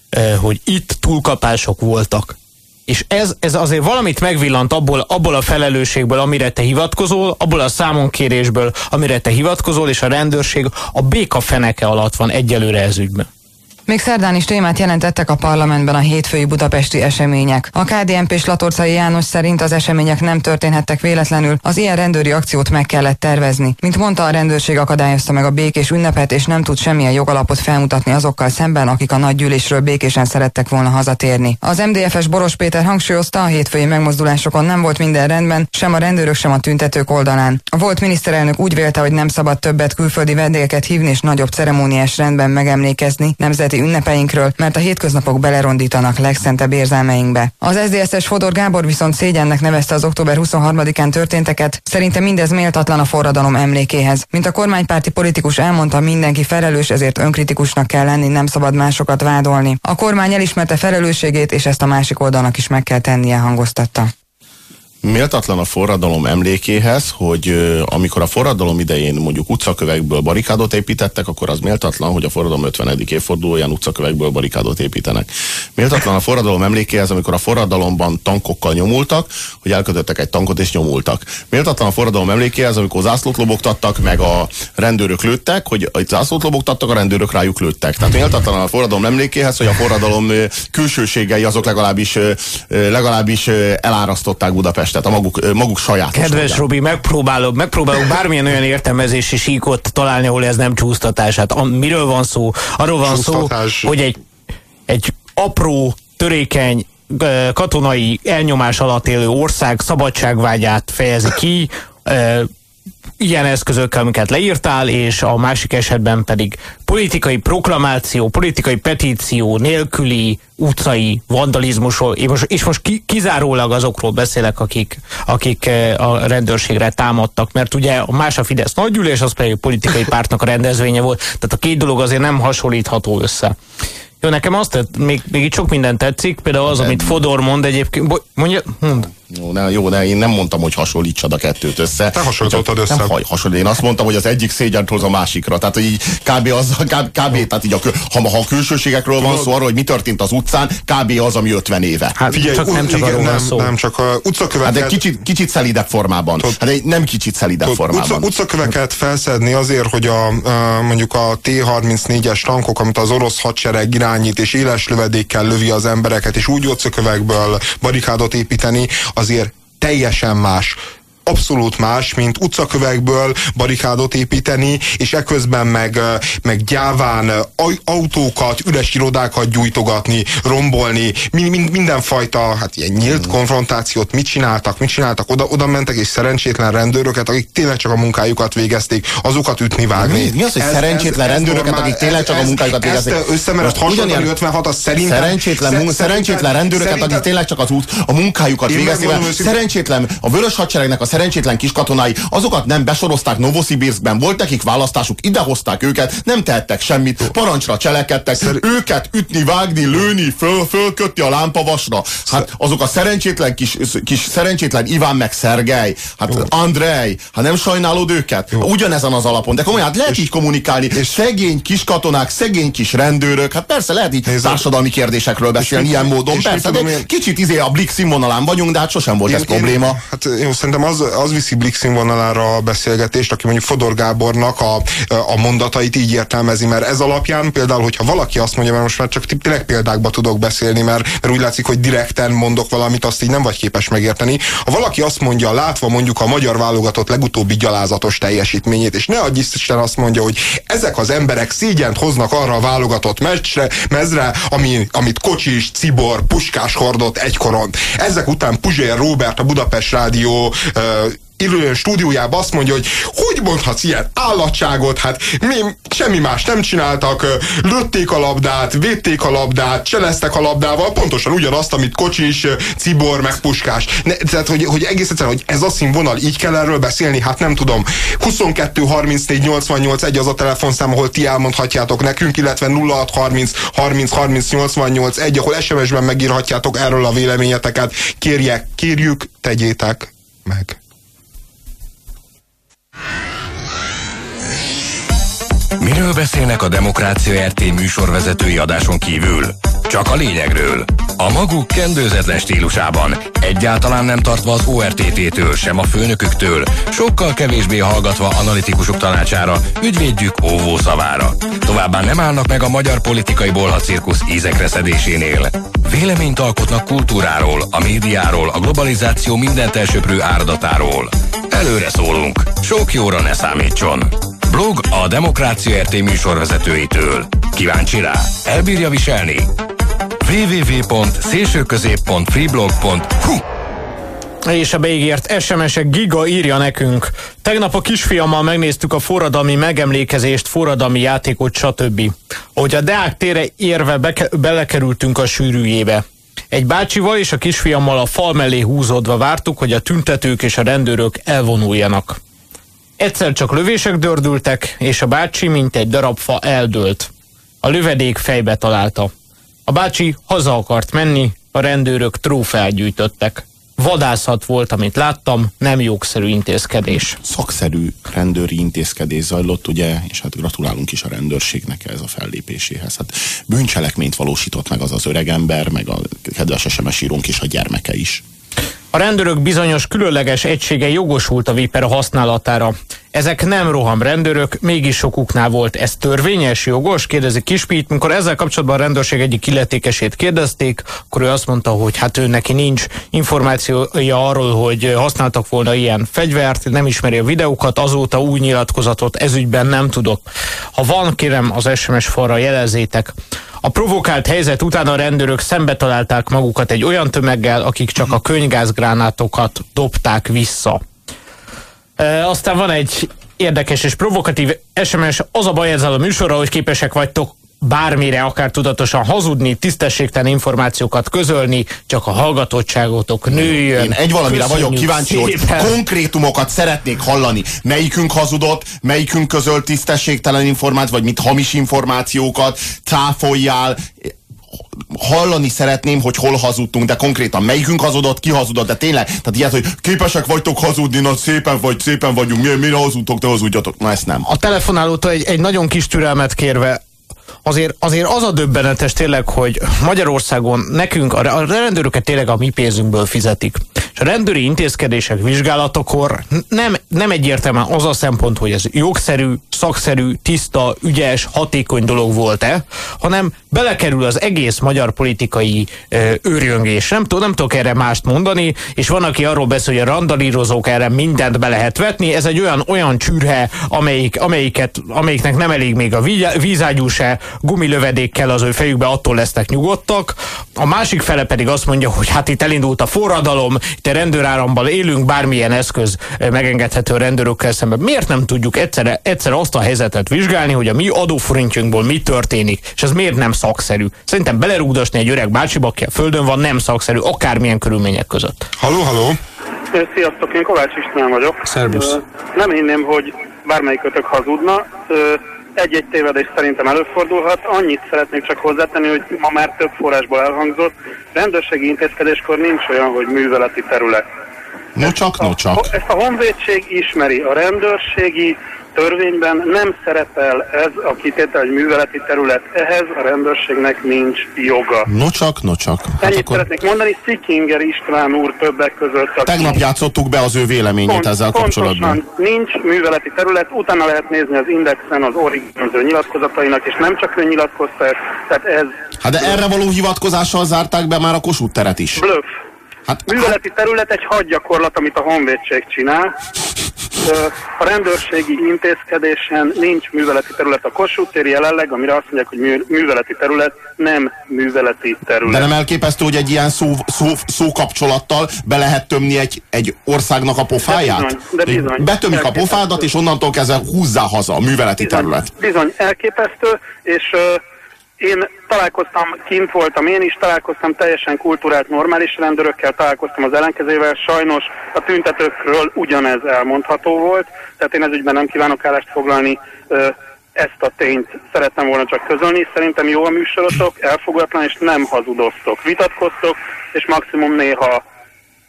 eh, hogy itt túlkapások voltak. És ez, ez azért valamit megvillant abból, abból a felelősségből, amire te hivatkozol, abból a számonkérésből, amire te hivatkozol, és a rendőrség a béka feneke alatt van egyelőre ez ügyben. Még szerdán is témát jelentettek a parlamentben a hétfői budapesti események. A KDNP és Latorcai János szerint az események nem történhettek véletlenül, az ilyen rendőri akciót meg kellett tervezni. Mint mondta, a rendőrség akadályozta meg a békés ünnepet, és nem tud semmilyen jogalapot felmutatni azokkal szemben, akik a nagy gyűlésről békésen szerettek volna hazatérni. Az MDFS Boros Péter hangsúlyozta, a hétfői megmozdulásokon nem volt minden rendben, sem a rendőrök, sem a tüntetők oldalán. A volt miniszterelnök úgy vélte, hogy nem szabad többet külföldi vendégeket hívni és nagyobb ceremóniás rendben megemlékezni nemzeti ünnepeinkről, mert a hétköznapok belerondítanak legszentebb érzelmeinkbe. Az SZDSZ-es Fodor Gábor viszont szégyennek nevezte az október 23-án történteket, szerinte mindez méltatlan a forradalom emlékéhez. Mint a kormánypárti politikus elmondta, mindenki felelős, ezért önkritikusnak kell lenni, nem szabad másokat vádolni. A kormány elismerte felelősségét, és ezt a másik oldalnak is meg kell tennie, hangoztatta. Méltatlan a forradalom emlékéhez, hogy amikor a forradalom idején mondjuk utcakövekből barikádot építettek, akkor az méltatlan, hogy a forradalom 50. évfordulóján utcakövekből barikádot építenek. Méltatlan a forradalom emlékéhez, amikor a forradalomban tankokkal nyomultak, hogy elkötöttek egy tankot és nyomultak. Méltatlan a forradalom emlékéhez, amikor zászlót lobogtattak, meg a rendőrök lőttek, hogy a zászlót lobogtattak, a rendőrök rájuk lőttek. Tehát méltatlan a forradalom emlékéhez, hogy a forradalom külsőségei azok legalábbis, legalábbis elárasztották Budapest tehát a maguk, maguk saját. Kedves Robi, megpróbálok, megpróbálok bármilyen olyan értelmezési síkot találni, ahol ez nem csúsztatás. Hát a, miről van szó? Arról van szó, hogy egy, egy apró, törékeny, katonai elnyomás alatt élő ország szabadságvágyát fejezi ki, ilyen eszközökkel, amiket leírtál, és a másik esetben pedig politikai proklamáció, politikai petíció nélküli utcai vandalizmusról, és most, és most kizárólag azokról beszélek, akik, akik eh, a rendőrségre támadtak, mert ugye a más a Fidesz nagygyűlés, az pedig a politikai pártnak a rendezvénye volt, tehát a két dolog azért nem hasonlítható össze. Jó, nekem azt, még, még itt sok minden tetszik, például az, amit Fodor mond egyébként, mondja, mond. Jó, ne, jó, ne, én nem mondtam, hogy hasonlítsad a kettőt össze. Te hasonlítottad össze. Nem hasonlít. Én azt mondtam, hogy az egyik szégyent hoz a másikra. Tehát, hogy így kb. az, kb, kb tehát így a, ha, ha a külsőségekről van szó, arról, hogy mi történt az utcán, kb. az, ami 50 éve. Hát Figyelj, csak, nem csak arról van szó. Nem, csak a utcaköveket... Hát egy kicsit, kicsit szelidebb formában. Tud, hát egy nem kicsit szelidebb tud, formában. Utca, utcaköveket felszedni azért, hogy a, a mondjuk a T-34-es tankok, amit az orosz hadsereg irányít, és éles lövedékkel lövi az embereket, és úgy utcakövekből barikádot építeni, azért teljesen más abszolút más, mint utcakövekből barikádot építeni, és eközben meg, meg gyáván autókat, üres irodákat gyújtogatni, rombolni, mind, mindenfajta hát ilyen nyílt mm. konfrontációt mit csináltak, mit csináltak, oda, oda mentek, és szerencsétlen rendőröket, akik tényleg csak a munkájukat végezték, azokat ütni, vágni. Mi, mi az, hogy ez, szerencsétlen ez, rendőröket, formál, akik tényleg csak ez, a munkájukat végezték? Ezt összemered hasonlítani 56 az szerintem... Szerencsétlen, mun, szerencsétlen rendőröket, akik tényleg csak az út, a munkájukat végezték. Szerencsétlen, a vörös hadseregnek a szerencsétlen kis katonái, azokat nem besorozták Novosibirskben, volt nekik választásuk, idehozták őket, nem tehettek semmit, parancsra cselekedtek, Szer őket ütni, vágni, lőni, föl, fölkötni a lámpavasra. Hát azok a szerencsétlen kis, kis szerencsétlen Iván meg Szergej, hát Jó. Andrej, hát nem sajnálod őket? Jó. Ugyanezen az alapon, de komolyan, hát lehet és, így kommunikálni. És szegény kis katonák, szegény kis rendőrök, hát persze lehet így Nézd, társadalmi kérdésekről beszélni ilyen módon, persze, de kicsit izé a Blix színvonalán vagyunk, de hát sosem volt én, ez én, probléma. Hát jó, szerintem az, az viszi Blix színvonalára a beszélgetést, aki mondjuk Fodor Gábornak a, a mondatait így értelmezi, mert ez alapján például, hogyha valaki azt mondja, mert most már csak tényleg példákba tudok beszélni, mert, mert úgy látszik, hogy direkten mondok valamit, azt így nem vagy képes megérteni. Ha valaki azt mondja, látva mondjuk a magyar válogatott legutóbbi gyalázatos teljesítményét, és ne adj Isten azt mondja, hogy ezek az emberek szégyent hoznak arra a válogatott meccsre, mezre, ami, amit Kocsis, Cibor, Puskás hordott egykoron. Ezek után Puzsér Robert, a Budapest Rádió stúdiójába azt mondja, hogy hogy mondhatsz ilyen állatságot, hát mi semmi más nem csináltak, lőtték a labdát, védték a labdát, cseleztek a labdával, pontosan ugyanazt, amit Kocsis, Cibor, meg Puskás. Ne, tehát, hogy, hogy egész egyszerűen, hogy ez a színvonal, így kell erről beszélni, hát nem tudom. 22 34 88 egy az a telefonszám, ahol ti elmondhatjátok nekünk, illetve 06 30 30 30 88 egy, ahol SMS-ben megírhatjátok erről a véleményeteket. Kérjek, kérjük, tegyétek meg. Miről beszélnek a Demokrácia RT műsorvezetői adáson kívül? Csak a lényegről. A maguk kendőzetlen stílusában, egyáltalán nem tartva az ORTT-től, sem a főnöküktől, sokkal kevésbé hallgatva analitikusok tanácsára, ügyvédjük óvó szavára. Továbbá nem állnak meg a magyar politikai bolhacirkusz ízekre szedésénél. Véleményt alkotnak kultúráról, a médiáról, a globalizáció mindent elsöprő áradatáról. Előre szólunk, sok jóra ne számítson. Blog a Demokrácia RT műsorvezetőitől. Kíváncsi rá? Elbírja viselni? www.szélsőközép.freeblog.hu és a beígért SMS-ek Giga írja nekünk. Tegnap a kisfiammal megnéztük a forradalmi megemlékezést, forradalmi játékot, stb. Hogy a Deák tére érve belekerültünk a sűrűjébe. Egy bácsival és a kisfiammal a fal mellé húzódva vártuk, hogy a tüntetők és a rendőrök elvonuljanak. Egyszer csak lövések dördültek, és a bácsi, mint egy darab fa eldőlt. A lövedék fejbe találta. A bácsi haza akart menni, a rendőrök trófeát gyűjtöttek. vadászat volt, amit láttam, nem jogszerű intézkedés. Szakszerű rendőri intézkedés zajlott, ugye, és hát gratulálunk is a rendőrségnek ez a fellépéséhez. Hát bűncselekményt valósított meg az az öregember, meg a kedves SMS írónk és a gyermeke is. A rendőrök bizonyos különleges egysége jogosult a viper használatára. Ezek nem roham rendőrök, mégis sokuknál volt. Ez törvényes, jogos? Kérdezi Kispít. Mikor ezzel kapcsolatban a rendőrség egyik illetékesét kérdezték, akkor ő azt mondta, hogy hát ő neki nincs információja arról, hogy használtak volna ilyen fegyvert, nem ismeri a videókat, azóta új nyilatkozatot ezügyben nem tudok. Ha van, kérem az SMS falra jelezzétek. A provokált helyzet után a rendőrök szembe találták magukat egy olyan tömeggel, akik csak a könygázgránátokat dobták vissza. E, aztán van egy érdekes és provokatív SMS. Az a baj ezzel a műsorral, hogy képesek vagytok bármire, akár tudatosan hazudni, tisztességtelen információkat közölni, csak a hallgatottságotok nőjön. Én egy valamire vagyok kíváncsi, szépen. hogy konkrétumokat szeretnék hallani. Melyikünk hazudott, melyikünk közölt tisztességtelen információt, vagy mit hamis információkat, cáfoljál, hallani szeretném, hogy hol hazudtunk, de konkrétan melyikünk hazudott, ki hazudott, de tényleg, tehát ilyet, hogy képesek vagytok hazudni, na szépen vagy, szépen vagyunk, mi, mire hazudtok, te hazudjatok, na ezt nem. A telefonálótól egy, egy nagyon kis türelmet kérve azért, azért az a döbbenetes tényleg, hogy Magyarországon nekünk a, rendőröket tényleg a mi pénzünkből fizetik. És a rendőri intézkedések vizsgálatokor nem, nem egyértelműen az a szempont, hogy ez jogszerű, szakszerű, tiszta, ügyes, hatékony dolog volt-e, hanem belekerül az egész magyar politikai ö, őrjöngés. Nem, tudom, nem tudok erre mást mondani, és van, aki arról beszél, hogy a randalírozók erre mindent be lehet vetni. Ez egy olyan, olyan csürhe, amelyik, amelyiket, amelyiknek nem elég még a vízágyú se, gumilövedékkel az ő fejükbe attól lesznek nyugodtak. A másik fele pedig azt mondja, hogy hát itt elindult a forradalom, itt a rendőráramban élünk, bármilyen eszköz megengedhető a rendőrökkel szemben. Miért nem tudjuk egyszer, egyszer azt a helyzetet vizsgálni, hogy a mi adóforintjunkból mi történik, és ez miért nem szakszerű? Szerintem belerúgdosni egy öreg bácsiba, aki a földön van, nem szakszerű, akármilyen körülmények között. Haló, haló! Sziasztok, én Kovács István vagyok. Szervusz. Nem hinném, hogy bármelyikötök hazudna egy-egy tévedés szerintem előfordulhat. Annyit szeretnék csak hozzátenni, hogy ma már több forrásból elhangzott, rendőrségi intézkedéskor nincs olyan, hogy műveleti terület. No csak, no csak. Ezt a honvédség ismeri, a rendőrségi törvényben nem szerepel ez a kitétel, egy műveleti terület. Ehhez a rendőrségnek nincs joga. No csak, no csak. Hát Ennyit akkor... szeretnék mondani, Szikinger István úr többek között. Aki... Tegnap játszottuk be az ő véleményét Pont, ezzel kapcsolatban. nincs műveleti terület, utána lehet nézni az Indexen az Origin nyilatkozatainak, és nem csak ő nyilatkozta ezt, tehát ez... Hát de erre való hivatkozással zárták be már a Kossuth teret is. Bluff. Hát, Műveleti terület egy hadgyakorlat, amit a honvédség csinál. A rendőrségi intézkedésen nincs műveleti terület a Kossuth tér jelenleg, amire azt mondják, hogy műveleti terület, nem műveleti terület. De nem elképesztő, hogy egy ilyen szó, szó, szókapcsolattal be lehet tömni egy, egy országnak a pofáját? De bizony, de bizony. Betömik a pofádat, és onnantól kezdve húzzá haza a műveleti bizony, terület. Bizony, elképesztő, és uh, én találkoztam, kint voltam én is, találkoztam teljesen kultúrált, normális rendőrökkel, találkoztam az ellenkezővel, sajnos a tüntetőkről ugyanez elmondható volt, tehát én ez ügyben nem kívánok állást foglalni, ezt a tényt szerettem volna csak közölni. Szerintem jó a műsorotok, elfogatlan, és nem hazudoztok. Vitatkoztok, és maximum néha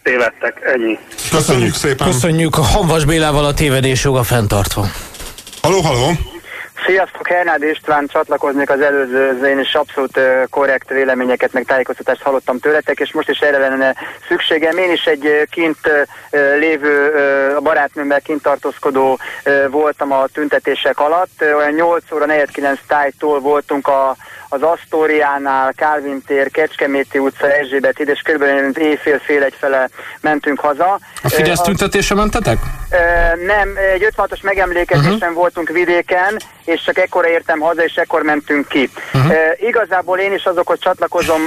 tévedtek. Ennyi. Köszönjük szépen. Köszönjük a Hanvas Bélával a tévedés joga fenntartva. Haló, haló. Sziasztok, Hernád István, csatlakoznék az előző, én is abszolút korrekt véleményeket, meg tájékoztatást hallottam tőletek, és most is erre lenne szükségem. Én is egy kint lévő, barátnőmmel kint tartózkodó voltam a tüntetések alatt. Olyan 8 óra 49 tájtól voltunk a az Asztóriánál, Kálvin tér, Kecskeméti utca, Erzsébet ide, és kb. éjfél fél egyfele mentünk haza. A Fidesz tüntetése mentetek? Nem, egy 56-os megemlékezésen uh-huh. voltunk vidéken, és csak ekkor értem haza, és ekkor mentünk ki. Uh-huh. Igazából én is azokhoz csatlakozom,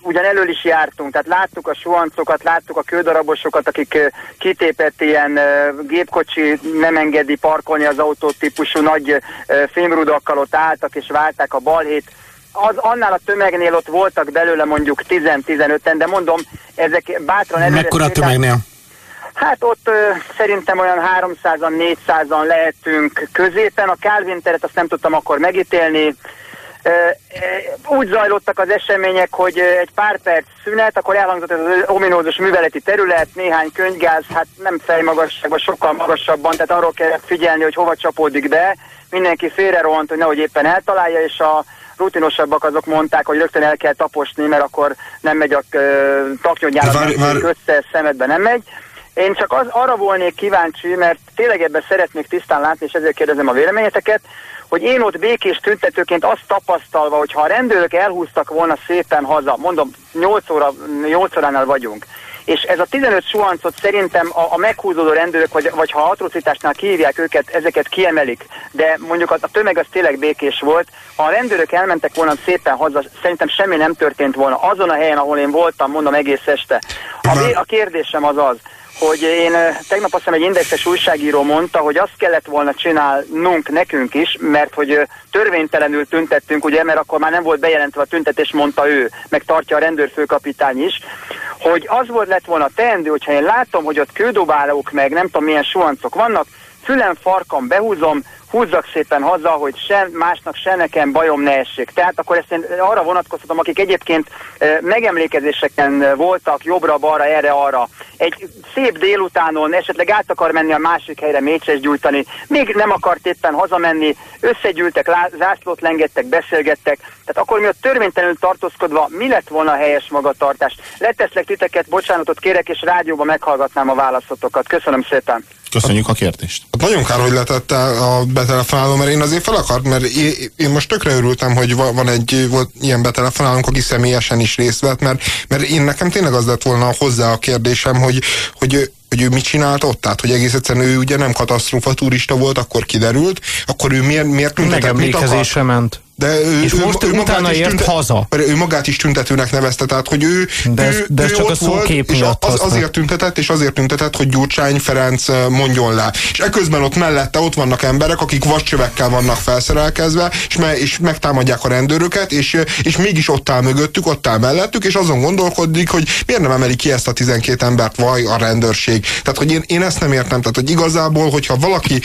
ugyan elől is jártunk, tehát láttuk a suhancokat, láttuk a kődarabosokat, akik kitépett ilyen gépkocsi nem engedi parkolni az autótípusú nagy fémrudakkal ott álltak és válták a balhét az, annál a tömegnél ott voltak belőle mondjuk 10-15-en, de mondom, ezek bátran előre... Mekkora tömegnél? Hát ott ö, szerintem olyan 300-an, 400-an lehetünk középen. A Calvin teret azt nem tudtam akkor megítélni. úgy zajlottak az események, hogy egy pár perc szünet, akkor elhangzott ez az ominózus műveleti terület, néhány könyvgáz, hát nem fejmagasságban, sokkal magasabban, tehát arról kell figyelni, hogy hova csapódik be. Mindenki félre rohant, hogy nehogy éppen eltalálja, és a rutinosabbak azok mondták, hogy rögtön el kell taposni, mert akkor nem megy a taknyodnyálat, össze, szemedbe nem megy. Én csak az, arra volnék kíváncsi, mert tényleg ebben szeretnék tisztán látni, és ezért kérdezem a véleményeteket, hogy én ott békés tüntetőként azt tapasztalva, hogy ha a rendőrök elhúztak volna szépen haza, mondom, 8, óra, 8 óránál vagyunk, és ez a 15 suhancot szerintem a, a meghúzódó rendőrök, vagy, vagy ha atrocitásnál kihívják őket, ezeket kiemelik, de mondjuk a, a tömeg az tényleg békés volt. Ha a rendőrök elmentek volna szépen haza, szerintem semmi nem történt volna azon a helyen, ahol én voltam, mondom egész este. A, a kérdésem az az, hogy én tegnap azt hiszem egy indexes újságíró mondta, hogy azt kellett volna csinálnunk nekünk is, mert hogy törvénytelenül tüntettünk, ugye, mert akkor már nem volt bejelentve a tüntetés, mondta ő, meg tartja a rendőrfőkapitány is, hogy az volt lett volna teendő, hogyha én látom, hogy ott kődobálók meg nem tudom milyen suhancok vannak, fülem farkam behúzom, húzzak szépen haza, hogy se másnak, se nekem bajom ne essék. Tehát akkor ezt én arra vonatkoztatom, akik egyébként megemlékezéseken voltak jobbra-balra, erre-arra. Egy szép délutánon esetleg át akar menni a másik helyre mécses gyújtani, még nem akart éppen hazamenni, összegyűltek, zászlót lengettek, beszélgettek. Tehát akkor mi a törvénytelenül tartózkodva, mi lett volna a helyes magatartás? Leteszlek titeket, bocsánatot kérek, és rádióban meghallgatnám a válaszotokat. Köszönöm szépen! Köszönjük a kérdést. Hát nagyon kár, hogy letette a betelefonáló, mert én azért fel akart, mert én, most tökre örültem, hogy van egy volt ilyen betelefonálónk, aki személyesen is részt vett, mert, mert én nekem tényleg az lett volna hozzá a kérdésem, hogy, hogy hogy ő mit csinált ott, tehát hogy egész egyszerűen ő ugye nem katasztrófa turista volt, akkor kiderült, akkor ő miért, miért tüntetett, Megemlékezésre ment. De ő, és ő, most ő, utána ért tüntet, haza. Ő magát is tüntetőnek nevezte, tehát hogy ő, de ez, ő, de ez ő csak a szókép volt, és az, azért tüntetett, és azért tüntetett, hogy Gyurcsány Ferenc mondjon le. És eközben ott mellette ott vannak emberek, akik vascsövekkel vannak felszerelkezve, és, me, és megtámadják a rendőröket, és, és mégis ott áll mögöttük, ott áll mellettük, és azon gondolkodik, hogy miért nem emeli ki ezt a 12 embert, vaj a rendőrség. Tehát, hogy én, én ezt nem értem. Tehát, hogy igazából, hogyha valaki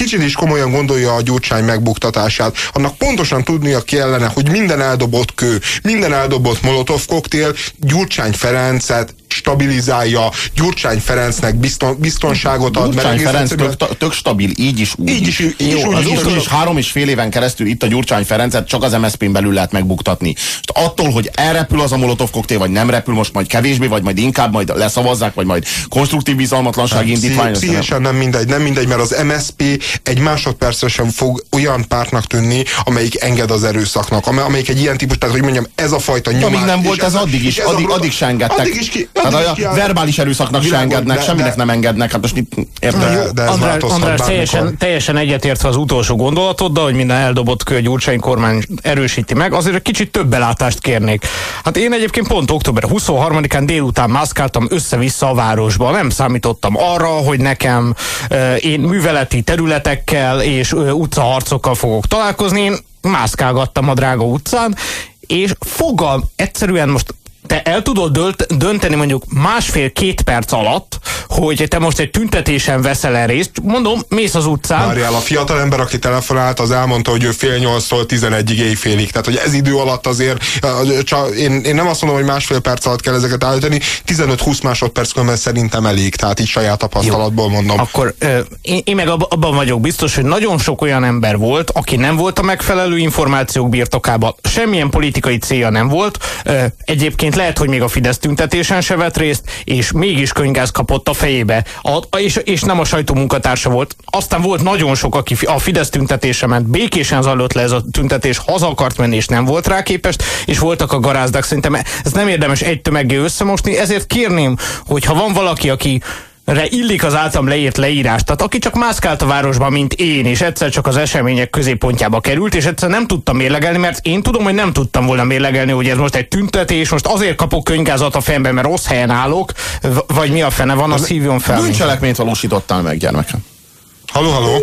kicsit is komolyan gondolja a Gyurcsány megbuktatását, annak pontosan tudnia kellene, hogy minden eldobott kő, minden eldobott molotov koktél Gyurcsány Ferencet stabilizálja, Gyurcsány Ferencnek bizton, biztonságot ad. Gyurcsány Ferenc tök, tök stabil, így is úgy így is. Így is, Jó, úgy az is, is három és fél éven keresztül itt a Gyurcsány Ferencet csak az MSZP-n belül lehet megbuktatni. Most attól, hogy elrepül az a molotov koktél, vagy nem repül, most majd kevésbé, vagy majd inkább majd leszavazzák, vagy majd konstruktív bizalmatlanság indítvány. Pszichésen nem mindegy, nem mindegy, mert az MSP egy másodpercre sem fog olyan pártnak tűnni, amelyik enged az erőszaknak, amelyik egy ilyen típus, tehát hogy mondjam, ez a fajta nyomás. Amíg nem volt ez, addig is, addig, addig se engedtek. Addig is ki, tehát a verbális erőszaknak se engednek, de, semminek de, nem engednek, hát most itt értem. De, de ez András, András teljesen, teljesen egyetértve az utolsó gondolatoddal, hogy minden eldobott kő Gyurcsány kormány erősíti meg, azért egy kicsit több belátást kérnék. Hát én egyébként pont október 23-án délután mászkáltam össze-vissza a városba. Nem számítottam arra, hogy nekem én műveleti területekkel és utcaharcokkal fogok találkozni. Én mászkálgattam a drága utcán, és fogal egyszerűen most te el tudod dönteni mondjuk másfél-két perc alatt, hogy te most egy tüntetésen veszel el részt, mondom, mész az utcán. Várjál, a fiatal ember, aki telefonált, az elmondta, hogy ő fél nyolctól tizenegyig éjfélig. Tehát, hogy ez idő alatt azért, csak én, én nem azt mondom, hogy másfél perc alatt kell ezeket állítani, 15-20 másodperc különben szerintem elég, tehát így saját tapasztalatból Jó. mondom. Akkor én, én meg abban vagyok biztos, hogy nagyon sok olyan ember volt, aki nem volt a megfelelő információk birtokában, semmilyen politikai célja nem volt, egyébként lehet, hogy még a Fidesz tüntetésen se vett részt, és mégis könygáz kapott a fejébe, a, és, és nem a sajtó munkatársa volt. Aztán volt nagyon sok, aki a Fidesz tüntetése ment, békésen zajlott le ez a tüntetés, haza akart menni, és nem volt rá képes, és voltak a garázdák. Szerintem ez nem érdemes egy tömeggé összemosni, ezért kérném, hogy ha van valaki, aki re illik az általam leírt leírás. Tehát aki csak mászkált a városban, mint én, és egyszer csak az események középpontjába került, és egyszer nem tudtam mérlegelni, mert én tudom, hogy nem tudtam volna mérlegelni, hogy ez most egy tüntetés, most azért kapok könyvgázat a fejembe, mert rossz helyen állok, vagy mi a fene van, az hívjon fel. Bűncselekményt valósítottál meg, gyermekem. Haló, haló.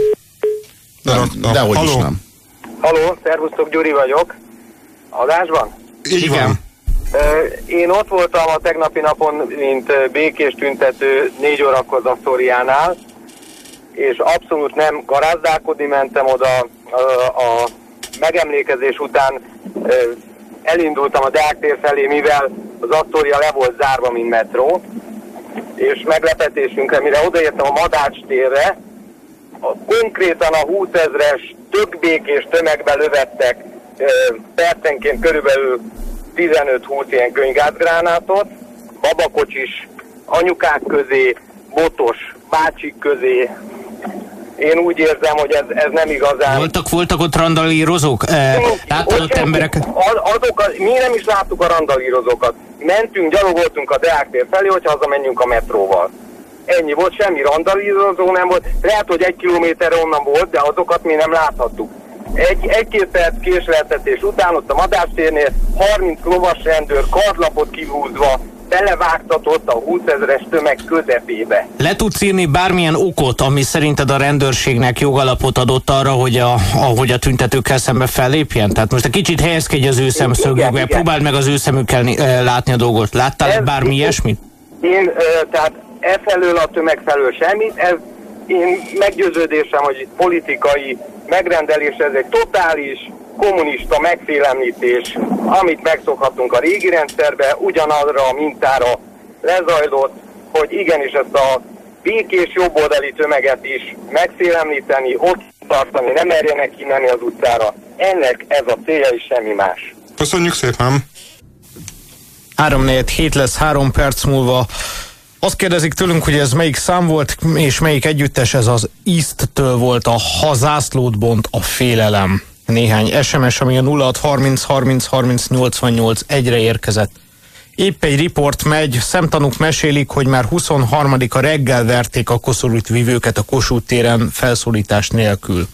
De, nem, de hogy is nem. Haló, szervusztok, Gyuri vagyok. Adásban? Így Igen. Van. Én ott voltam a tegnapi napon, mint békés tüntető négy órakor az Asztóriánál, és abszolút nem garázdálkodni mentem oda a, megemlékezés után elindultam a Deák tér felé, mivel az Astoria le volt zárva, mint metró, és meglepetésünkre, mire odaértem a Madács térre, a, konkrétan a 20 ezres tök békés tömegbe lövettek percenként körülbelül 15-20 ilyen könygázgránátot, babakocsis anyukák közé, botos bácsik közé, én úgy érzem, hogy ez, ez nem igazán... Voltak, voltak ott randalírozók? E, láttad ott emberek? Azok, mi nem is láttuk a randalírozókat. Mentünk, gyalogoltunk a Deák tér felé, hogyha hazamenjünk a metróval. Ennyi volt, semmi randalírozó nem volt. Lehet, hogy egy kilométer onnan volt, de azokat mi nem láthattuk. Egy, egy-két perc késleltetés után ott a madástérnél 30 lovas rendőr kardlapot kihúzva belevágtatott a 20 ezeres tömeg közepébe. Le tudsz írni bármilyen okot, ami szerinted a rendőrségnek jogalapot adott arra, hogy a, ahogy a tüntetőkkel szembe fellépjen? Tehát most egy kicsit helyezkedj az ő szemszögükbe, próbáld meg az ő szemükkel látni a dolgot. Láttál ez, bármi én, ilyesmit? Én, tehát e felől a tömeg felől semmit, ez én meggyőződésem, hogy politikai megrendelés, ez egy totális kommunista megfélemlítés, amit megszokhatunk a régi rendszerbe, ugyanarra a mintára lezajlott, hogy igenis ezt a békés jobboldali tömeget is megfélemlíteni, ott tartani, nem merjenek kimenni az utcára. Ennek ez a célja is semmi más. Köszönjük szépen! 3 hét lesz három perc múlva. Azt kérdezik tőlünk, hogy ez melyik szám volt, és melyik együttes ez az East-től volt a Hazászlót bont a félelem néhány SMS, ami a 0630 30 30 88 egyre érkezett. Épp egy riport megy, szemtanúk mesélik, hogy már 23-a reggel verték a koszorút vívőket a Kossuth téren felszólítás nélkül.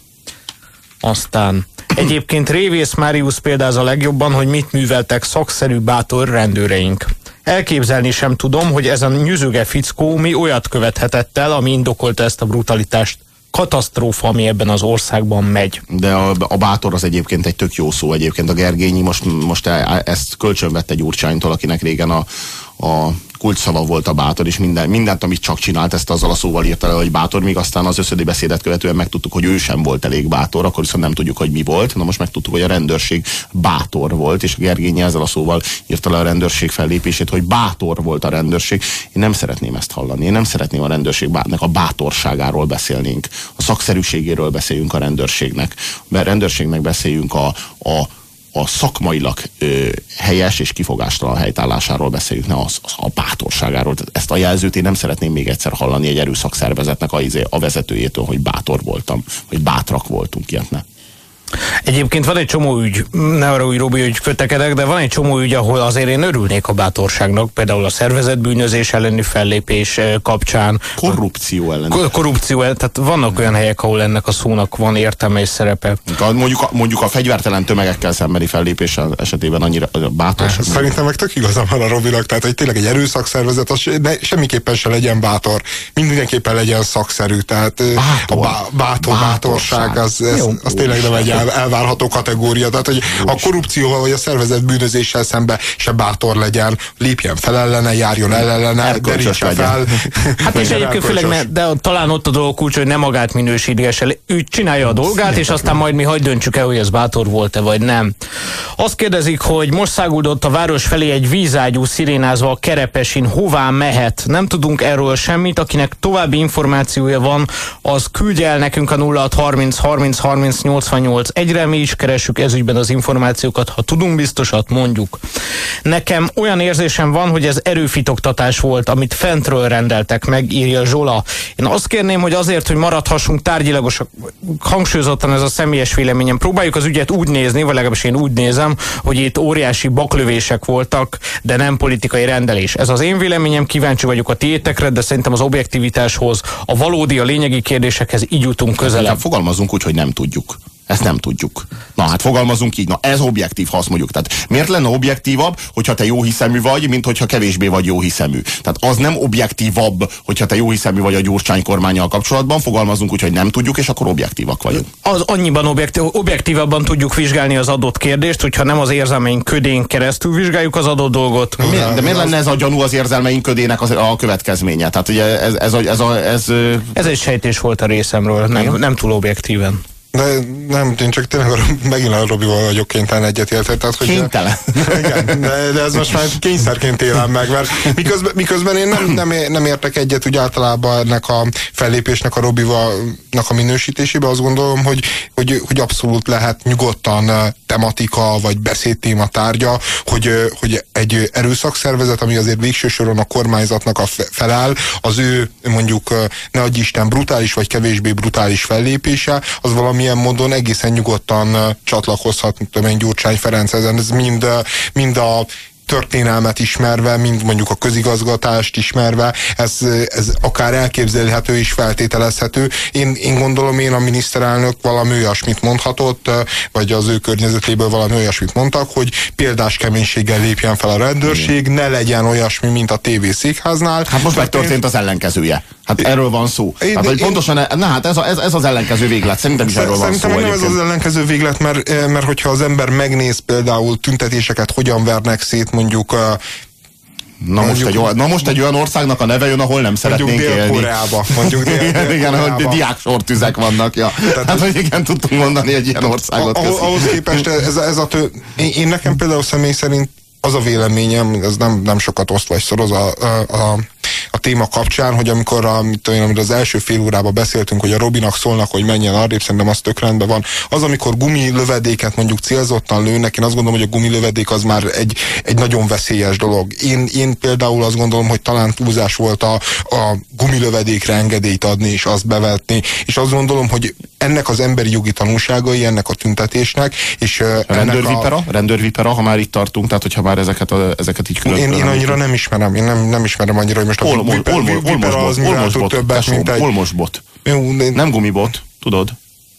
Aztán egyébként Révész Máriusz példáz a legjobban, hogy mit műveltek szakszerű bátor rendőreink. Elképzelni sem tudom, hogy ez a nyüzöge fickó mi olyat követhetett el, ami indokolta ezt a brutalitást katasztrófa, ami ebben az országban megy. De a, a bátor az egyébként egy tök jó szó egyébként. A Gergényi most, most e, ezt kölcsönvette Gyurcsánytól, akinek régen a, a kulcsszava volt a bátor, és minden, mindent, amit csak csinált, ezt azzal a szóval írta le, hogy bátor, míg aztán az összödi beszédet követően megtudtuk, hogy ő sem volt elég bátor, akkor viszont nem tudjuk, hogy mi volt. Na most megtudtuk, hogy a rendőrség bátor volt, és a Gergényi ezzel a szóval írta le a rendőrség fellépését, hogy bátor volt a rendőrség. Én nem szeretném ezt hallani. Én nem szeretném a rendőrségnek a bátorságáról beszélnénk. A szakszerűségéről beszéljünk a rendőrségnek. Mert rendőrségnek beszéljünk a, a a szakmailag ö, helyes és kifogástalan helytállásáról beszéljük, ne az, az a bátorságáról. Ezt a jelzőt én nem szeretném még egyszer hallani egy erőszakszervezetnek a, izé, a vezetőjétől, hogy bátor voltam, hogy bátrak voltunk, ilyet ne. Egyébként van egy csomó ügy, ne arra úgy Robi, hogy kötekedek, de van egy csomó ügy, ahol azért én örülnék a bátorságnak, például a szervezetbűnözés elleni fellépés eh, kapcsán. Korrupció ellen. Korrupció ellen, tehát vannak olyan helyek, ahol ennek a szónak van értelme és szerepe. Mondjuk a, mondjuk a fegyvertelen tömegekkel szembeni fellépés esetében annyira bátorság. Szerintem meg tök igazam van a Robinak, tehát hogy tényleg egy erőszakszervezet, az ne, semmiképpen se legyen bátor, mindenképpen legyen szakszerű, tehát bátor, a bá, bátor, bátorság, az, az, az tényleg nem egy el, elvárható kategória. Tehát, hogy a korrupcióval vagy a szervezet bűnözéssel szembe se bátor legyen, lépjen fel ellene, járjon el ellene, derítse fel. [LAUGHS] Hát és egyébként főleg, ne, de talán ott a dolog kulcs, hogy nem magát minősíti el, ő csinálja a dolgát, és aztán majd mi hagyd döntsük el, hogy ez bátor volt-e, vagy nem. Azt kérdezik, hogy most száguldott a város felé egy vízágyú szirénázva a Kerepesin, hová mehet? Nem tudunk erről semmit, akinek további információja van, az küldje el nekünk a 0630 30 30 88 Egyre mi is keresünk ezügyben az információkat, ha tudunk biztosat, mondjuk. Nekem olyan érzésem van, hogy ez erőfitoktatás volt, amit fentről rendeltek meg, írja Zsola. Én azt kérném, hogy azért, hogy maradhassunk tárgyilagosak, hangsúlyozottan ez a személyes véleményem, próbáljuk az ügyet úgy nézni, vagy legalábbis én úgy nézem, hogy itt óriási baklövések voltak, de nem politikai rendelés. Ez az én véleményem, kíváncsi vagyok a tiétekre, de szerintem az objektivitáshoz, a valódi, a lényegi kérdésekhez így jutunk közelebb. Fogalmazunk úgy, hogy nem tudjuk. Ezt nem tudjuk. Na hát fogalmazunk így, na ez objektív, ha azt mondjuk. Tehát miért lenne objektívabb, hogyha te jó hiszemű vagy, mint hogyha kevésbé vagy jó hiszemű? Tehát az nem objektívabb, hogyha te jó hiszemű vagy a Gyurcsány kormányjal kapcsolatban, fogalmazunk úgy, hogy nem tudjuk, és akkor objektívak vagyunk. Az annyiban objektív, objektívabban tudjuk vizsgálni az adott kérdést, hogyha nem az érzelmeink ködén keresztül vizsgáljuk az adott dolgot. Mi, de miért lenne ez a gyanú az érzelmeink ködének az, a következménye? Tehát ugye ez, ez, ez, ez, ez, ez, ez egy sejtés volt a részemről, nem, nem túl objektíven. De nem, én csak tényleg megint a Robival vagyok kénytelen egyetérteni. Tehát, hogy kénytelen? [LAUGHS] Igen, de, de ez most már kényszerként élem meg, mert miközben, miközben én nem, nem, nem értek egyet úgy általában ennek a fellépésnek a Robivalnak a minősítésébe, azt gondolom, hogy, hogy, hogy abszolút lehet nyugodtan tematika vagy beszédtéma tárgya, hogy, hogy egy erőszakszervezet, ami azért végső soron a kormányzatnak a feláll, az ő mondjuk ne adj Isten brutális vagy kevésbé brutális fellépése, az valami valamilyen módon egészen nyugodtan csatlakozhat, tudom én, Gyurcsány Ferenc ezen. Ez mind, mind a történelmet ismerve, mint mondjuk a közigazgatást ismerve, ez, ez akár elképzelhető és feltételezhető. Én, én gondolom, én a miniszterelnök valami olyasmit mondhatott, vagy az ő környezetéből valami olyasmit mondtak, hogy példás keménységgel lépjen fel a rendőrség, ne legyen olyasmi, mint a TV székháznál. Hát most megtörtént az ellenkezője. Hát erről van szó. Én, hát, hogy én, pontosan, na hát ez, a, ez, ez az ellenkező véglet. Szerintem is erről van szó. Szerintem nem ez az ellenkező véglet, mert, mert hogyha az ember megnéz például tüntetéseket, hogyan vernek szét mondjuk Na most, egy, na most egy olyan országnak a neve jön, ahol nem szeretnénk élni. Mondjuk dél [LAUGHS] igen, igen, ahol diák sortüzek vannak. Ja. Tehát, hát, hogy igen, tudtunk mondani egy ilyen országot. Ahhoz, ahhoz képest ez, ez a tő, én, én nekem például személy szerint az a véleményem, ez nem, nem sokat oszt vagy szoroz a, a a téma kapcsán, hogy amikor a, mit tudom, amikor az első fél órában beszéltünk, hogy a Robinak szólnak, hogy menjen arrébb, szerintem az tök rendben van. Az, amikor gumilövedéket mondjuk célzottan lőnek, én azt gondolom, hogy a gumilövedék az már egy, egy nagyon veszélyes dolog. Én, én például azt gondolom, hogy talán túlzás volt a, a gumilövedékre engedélyt adni és azt bevetni, és azt gondolom, hogy ennek az emberi jogi tanulságai, ennek a tüntetésnek, és a rendőrvipera, a... rendőrvipera, ha már itt tartunk, tehát hogyha már ezeket, a, ezeket így külön. Én, én annyira nem ismerem, én nem, nem ismerem annyira, hogy most a Olmosbot. Nem gumibot, tudod?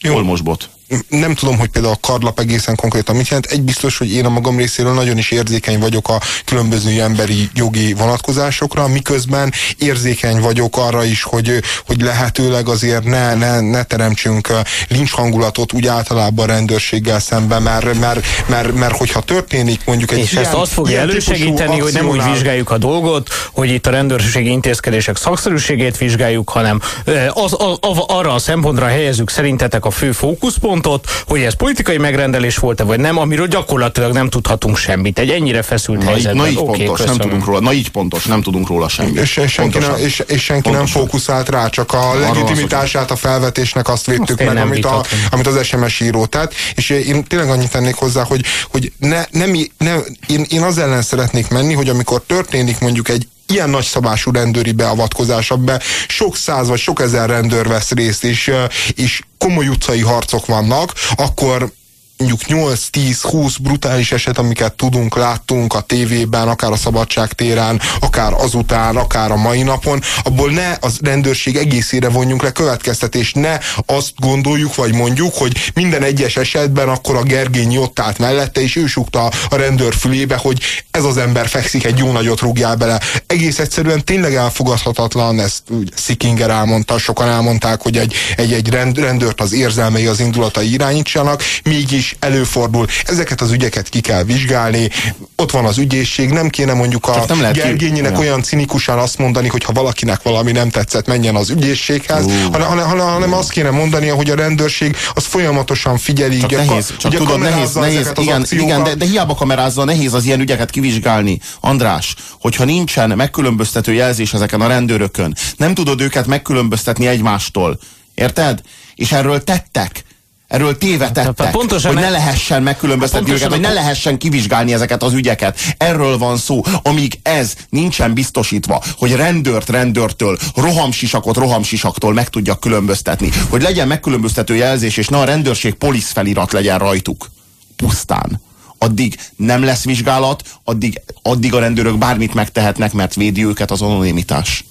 Olmosbot nem tudom, hogy például a karlap egészen konkrétan mit jelent. Egy biztos, hogy én a magam részéről nagyon is érzékeny vagyok a különböző emberi jogi vonatkozásokra, miközben érzékeny vagyok arra is, hogy, hogy lehetőleg azért ne, ne, ne teremtsünk lincs hangulatot úgy általában a rendőrséggel szemben, mert, mert, mert, mert hogyha történik mondjuk egy És ilyen, ezt azt fogja elősegíteni, hogy nem úgy vizsgáljuk a dolgot, hogy itt a rendőrségi intézkedések szakszerűségét vizsgáljuk, hanem az, az, az, arra a szempontra helyezzük szerintetek a fő fókuszpont, pontot, hogy ez politikai megrendelés volt-e vagy nem, amiről gyakorlatilag nem tudhatunk semmit. Egy ennyire feszült na, helyzetben. Na így okay, pontos, köszönöm. nem tudunk róla. Na így pontos, nem tudunk róla semmit. És, és senki, nem, és, és senki nem fókuszált rá, csak a legitimitását a felvetésnek azt védtük azt meg, amit, a, amit az SMS író tett. És én tényleg annyit tennék hozzá, hogy, hogy ne, nem, nem, én, én az ellen szeretnék menni, hogy amikor történik mondjuk egy ilyen nagyszabású rendőri beavatkozás, abban sok száz vagy sok ezer rendőr vesz részt, és, és komoly utcai harcok vannak, akkor mondjuk 8-10-20 brutális eset, amiket tudunk, láttunk a tévében, akár a Szabadság téren, akár azután, akár a mai napon, abból ne az rendőrség egészére vonjunk le következtetést, ne azt gondoljuk, vagy mondjuk, hogy minden egyes esetben akkor a Gergényi ott állt mellette, és ő sukta a rendőr fülébe, hogy ez az ember fekszik, egy jó nagyot rúgjál bele. Egész egyszerűen tényleg elfogadhatatlan, ezt Szikinger elmondta, sokan elmondták, hogy egy, egy, egy rendőrt az érzelmei, az indulatai irányítsanak, mégis is előfordul. Ezeket az ügyeket ki kell vizsgálni, ott van az ügyészség, nem kéne mondjuk a Gergényinek olyan cinikusan azt mondani, hogy ha valakinek valami nem tetszett, menjen az ügyészséghez, uh. hanem, hanem, hanem azt kéne mondani, hogy a rendőrség az folyamatosan figyeli. Csak ugye, nehéz, csak ugye tudod, nehéz, nehéz, igen, igen de, de hiába kamerázza, nehéz az ilyen ügyeket kivizsgálni. András, hogyha nincsen megkülönböztető jelzés ezeken a rendőrökön, nem tudod őket megkülönböztetni egymástól. Érted? És erről tettek Erről tévetettek, hát, pontosan hogy ne lehessen megkülönböztetni hát őket, hogy ne lehessen kivizsgálni ezeket az ügyeket. Erről van szó, amíg ez nincsen biztosítva, hogy rendőrt rendőrtől, rohamsisakot rohamsisaktól meg tudjak különböztetni, hogy legyen megkülönböztető jelzés, és ne a rendőrség polisz felirat legyen rajtuk. Pusztán addig nem lesz vizsgálat, addig, addig a rendőrök bármit megtehetnek, mert védi őket az anonimitás.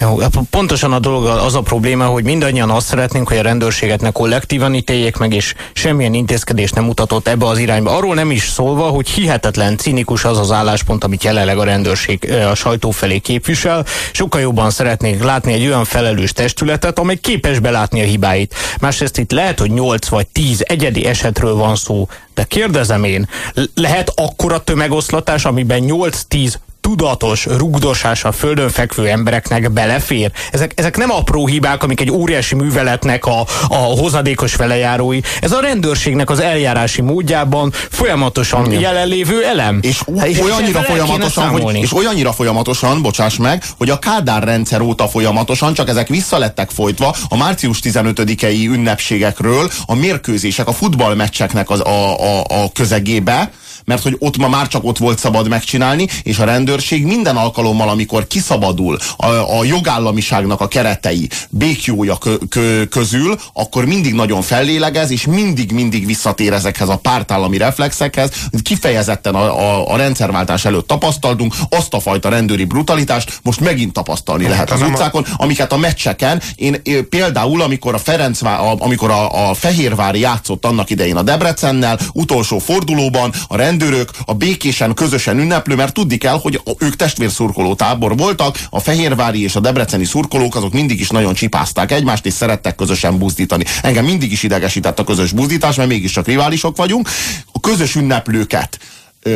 Jó, pontosan a dolog az a probléma, hogy mindannyian azt szeretnénk, hogy a rendőrséget ne kollektívan ítéljék meg, és semmilyen intézkedés nem mutatott ebbe az irányba. Arról nem is szólva, hogy hihetetlen cinikus az az álláspont, amit jelenleg a rendőrség a sajtó felé képvisel. Sokkal jobban szeretnék látni egy olyan felelős testületet, amely képes belátni a hibáit. Másrészt itt lehet, hogy 8 vagy 10 egyedi esetről van szó, de kérdezem én, lehet akkora tömegoszlatás, amiben 8-10 tudatos rugdosás a földön fekvő embereknek belefér? Ezek, ezek nem apró hibák, amik egy óriási műveletnek a, a hozadékos velejárói. Ez a rendőrségnek az eljárási módjában folyamatosan Igen. jelenlévő elem. És, és olyannyira és folyamatosan, hogy, és olyannyira folyamatosan, bocsáss meg, hogy a Kádár rendszer óta folyamatosan, csak ezek visszalettek folytva a március 15-i ünnepségekről, a mérkőzések, a futballmeccseknek az, a, a, a közegébe, mert hogy ott ma már csak ott volt szabad megcsinálni, és a rendőrség minden alkalommal, amikor kiszabadul a, a jogállamiságnak a keretei békjója kö, kö, közül, akkor mindig nagyon fellélegez, és mindig-mindig visszatér ezekhez a pártállami reflexekhez. Kifejezetten a, a, a rendszerváltás előtt tapasztaltunk, azt a fajta rendőri brutalitást most megint tapasztalni lehet az utcákon, amiket a meccseken, én, én például, amikor a Ferenc, amikor a, a Fehérvári játszott annak idején a Debrecennel, utolsó fordulóban, a rendőrök a békésen, közösen ünneplő, mert tudni kell, hogy ők testvérszurkoló tábor voltak, a fehérvári és a debreceni szurkolók azok mindig is nagyon csipázták egymást, és szerettek közösen buzdítani. Engem mindig is idegesített a közös buzdítás, mert mégiscsak riválisok vagyunk. A közös ünneplőket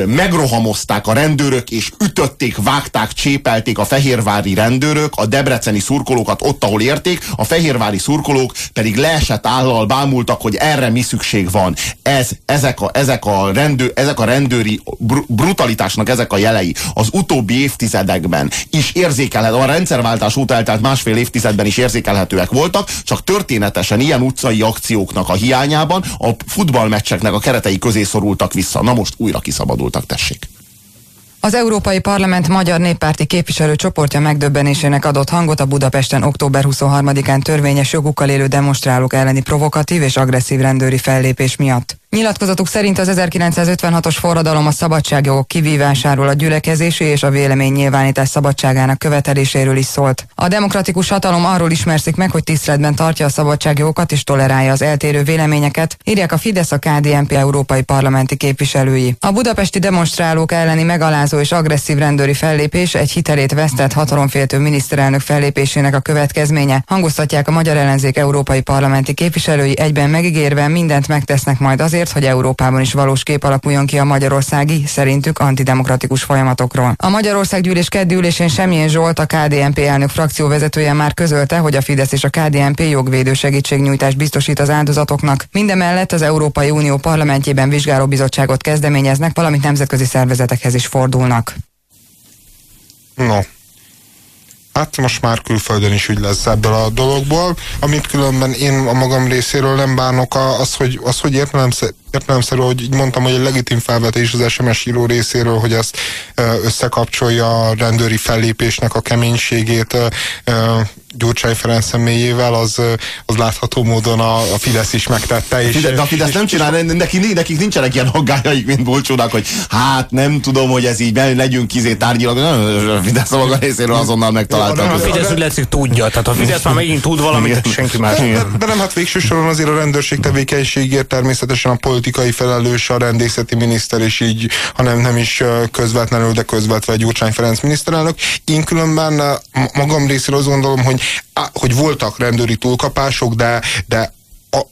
megrohamozták a rendőrök, és ütötték, vágták, csépelték a fehérvári rendőrök a debreceni szurkolókat ott, ahol érték, a fehérvári szurkolók pedig leesett állal bámultak, hogy erre mi szükség van. Ez, ezek, a, ezek, a rendő, ezek a rendőri br brutalitásnak ezek a jelei az utóbbi évtizedekben is érzékelhető, a rendszerváltás óta eltelt másfél évtizedben is érzékelhetőek voltak, csak történetesen ilyen utcai akcióknak a hiányában a futballmeccseknek a keretei közé szorultak vissza. Na most újra kiszabad szabadultak, tessék. Az Európai Parlament Magyar Néppárti képviselőcsoportja megdöbbenésének adott hangot a Budapesten október 23-án törvényes jogukkal élő demonstrálók elleni provokatív és agresszív rendőri fellépés miatt. Nyilatkozatuk szerint az 1956-os forradalom a szabadságjogok kivívásáról, a gyülekezési és a vélemény nyilvánítás szabadságának követeléséről is szólt. A demokratikus hatalom arról ismerszik meg, hogy tiszteletben tartja a szabadságjogokat és tolerálja az eltérő véleményeket, írják a Fidesz a KDNP európai parlamenti képviselői. A budapesti demonstrálók elleni megalázó és agresszív rendőri fellépés egy hitelét vesztett hatalomféltő miniszterelnök fellépésének a következménye. Hangoztatják a magyar ellenzék európai parlamenti képviselői egyben megígérve mindent megtesznek majd azért, azért, hogy Európában is valós kép alakuljon ki a magyarországi, szerintük antidemokratikus folyamatokról. A Magyarország gyűlés keddiülésén Semjén Zsolt, a KDNP elnök frakcióvezetője már közölte, hogy a Fidesz és a KDNP jogvédő segítségnyújtást biztosít az áldozatoknak. Mindemellett az Európai Unió parlamentjében vizsgálóbizottságot kezdeményeznek, valamint nemzetközi szervezetekhez is fordulnak. No, hát most már külföldön is úgy lesz ebből a dologból, amit különben én a magam részéről nem bánok, az, hogy, az, hogy értelemszerű, hogy így mondtam, hogy egy legitim felvetés az SMS író részéről, hogy ezt összekapcsolja a rendőri fellépésnek a keménységét Gyurcsány Ferenc személyével, az, az látható módon a, a Fidesz is megtette. És, de a Fidesz és, nem csinál, neki, nekik nincsenek ilyen aggájaik, mint Bulcsónak, hogy hát nem tudom, hogy ez így, legyünk kizé tárgyilag. A Fidesz a maga részéről azonnal megtalálta. A Fidesz úgy látszik tudja, tehát a Fidesz már megint tud valamit, senki más. De, de, de, nem, hát végső soron azért a rendőrség tevékenységért természetesen a politikai felelős a rendészeti miniszter, és így, hanem nem is közvetlenül, de közvetve Gyurcsány Ferenc miniszterelnök. Én különben magam részéről azt gondolom, hogy hogy voltak rendőri túlkapások, de, de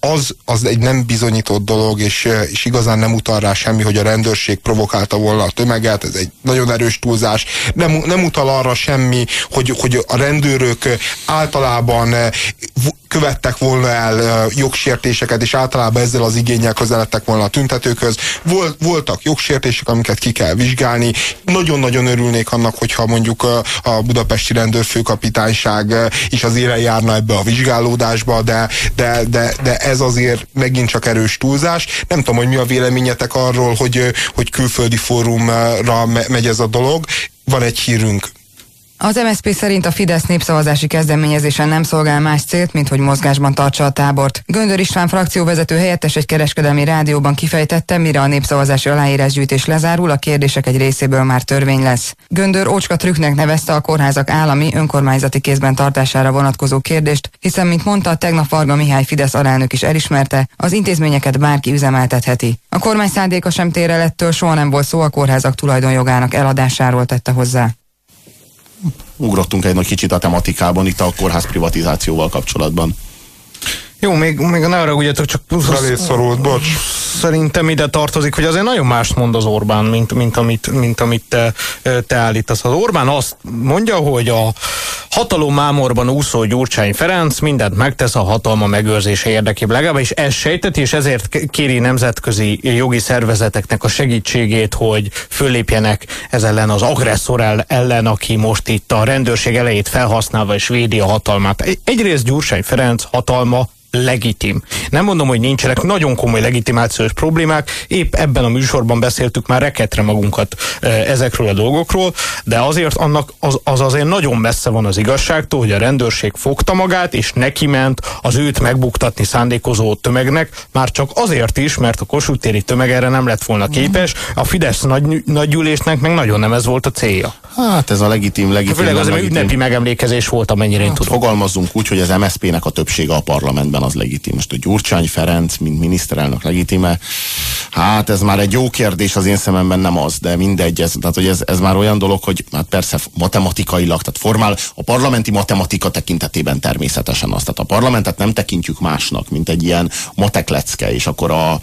az, az egy nem bizonyított dolog, és, és igazán nem utal rá semmi, hogy a rendőrség provokálta volna a tömeget, ez egy nagyon erős túlzás. Nem, nem utal arra semmi, hogy, hogy a rendőrök általában követtek volna el jogsértéseket, és általában ezzel az igényel közeledtek volna a tüntetőkhöz. Volt, voltak jogsértések, amiket ki kell vizsgálni. Nagyon-nagyon örülnék annak, hogyha mondjuk a, budapesti rendőrfőkapitányság is az élen járna ebbe a vizsgálódásba, de, de, de, de ez azért megint csak erős túlzás. Nem tudom, hogy mi a véleményetek arról, hogy, hogy külföldi fórumra megy ez a dolog. Van egy hírünk az MSZP szerint a Fidesz népszavazási kezdeményezésen nem szolgál más célt, mint hogy mozgásban tartsa a tábort. Göndör István frakcióvezető helyettes egy kereskedelmi rádióban kifejtette, mire a népszavazási aláírásgyűjtés lezárul, a kérdések egy részéből már törvény lesz. Göndör ócska trükknek nevezte a kórházak állami önkormányzati kézben tartására vonatkozó kérdést, hiszen, mint mondta, tegnap Varga Mihály Fidesz alelnök is elismerte, az intézményeket bárki üzemeltetheti. A kormány szándéka sem tér ettől soha nem volt szó a kórházak tulajdonjogának eladásáról tette hozzá ugrottunk egy nagy kicsit a tematikában itt a kórház privatizációval kapcsolatban. Jó, még, még ne arra ugyatok csak... Belé szorult, bocs. szerintem ide tartozik, hogy azért nagyon más mond az Orbán, mint, mint amit, mint amit te, te állítasz. Az Orbán azt mondja, hogy a hatalom mámorban úszó Gyurcsány Ferenc mindent megtesz a hatalma megőrzése érdekében. Legalábbis ezt sejteti, és ezért kéri nemzetközi jogi szervezeteknek a segítségét, hogy föllépjenek ez ellen az agresszor ellen, aki most itt a rendőrség elejét felhasználva és védi a hatalmát. Egyrészt Gyurcsány Ferenc hatalma legitim. Nem mondom, hogy nincsenek nagyon komoly legitimációs problémák, épp ebben a műsorban beszéltük már reketre magunkat e, ezekről a dolgokról, de azért annak az, az azért nagyon messze van az igazságtól, hogy a rendőrség fogta magát, és neki ment az őt megbuktatni szándékozó tömegnek, már csak azért is, mert a kossuth tömeg erre nem lett volna képes, a Fidesz nagy, nagygyűlésnek meg nagyon nem ez volt a célja. Hát ez a legitim, legitim. Főleg az, legitim. ünnepi megemlékezés volt, amennyire hát, én tudom. Fogalmazzunk úgy, hogy az MSZP-nek a többsége a parlamentben az legitim. Most a Gyurcsány Ferenc, mint miniszterelnök legitime, hát ez már egy jó kérdés, az én szememben nem az, de mindegy. Ez, tehát, hogy ez, ez már olyan dolog, hogy hát persze matematikailag, tehát formál, a parlamenti matematika tekintetében természetesen az. Tehát a parlamentet nem tekintjük másnak, mint egy ilyen mateklecke, és akkor a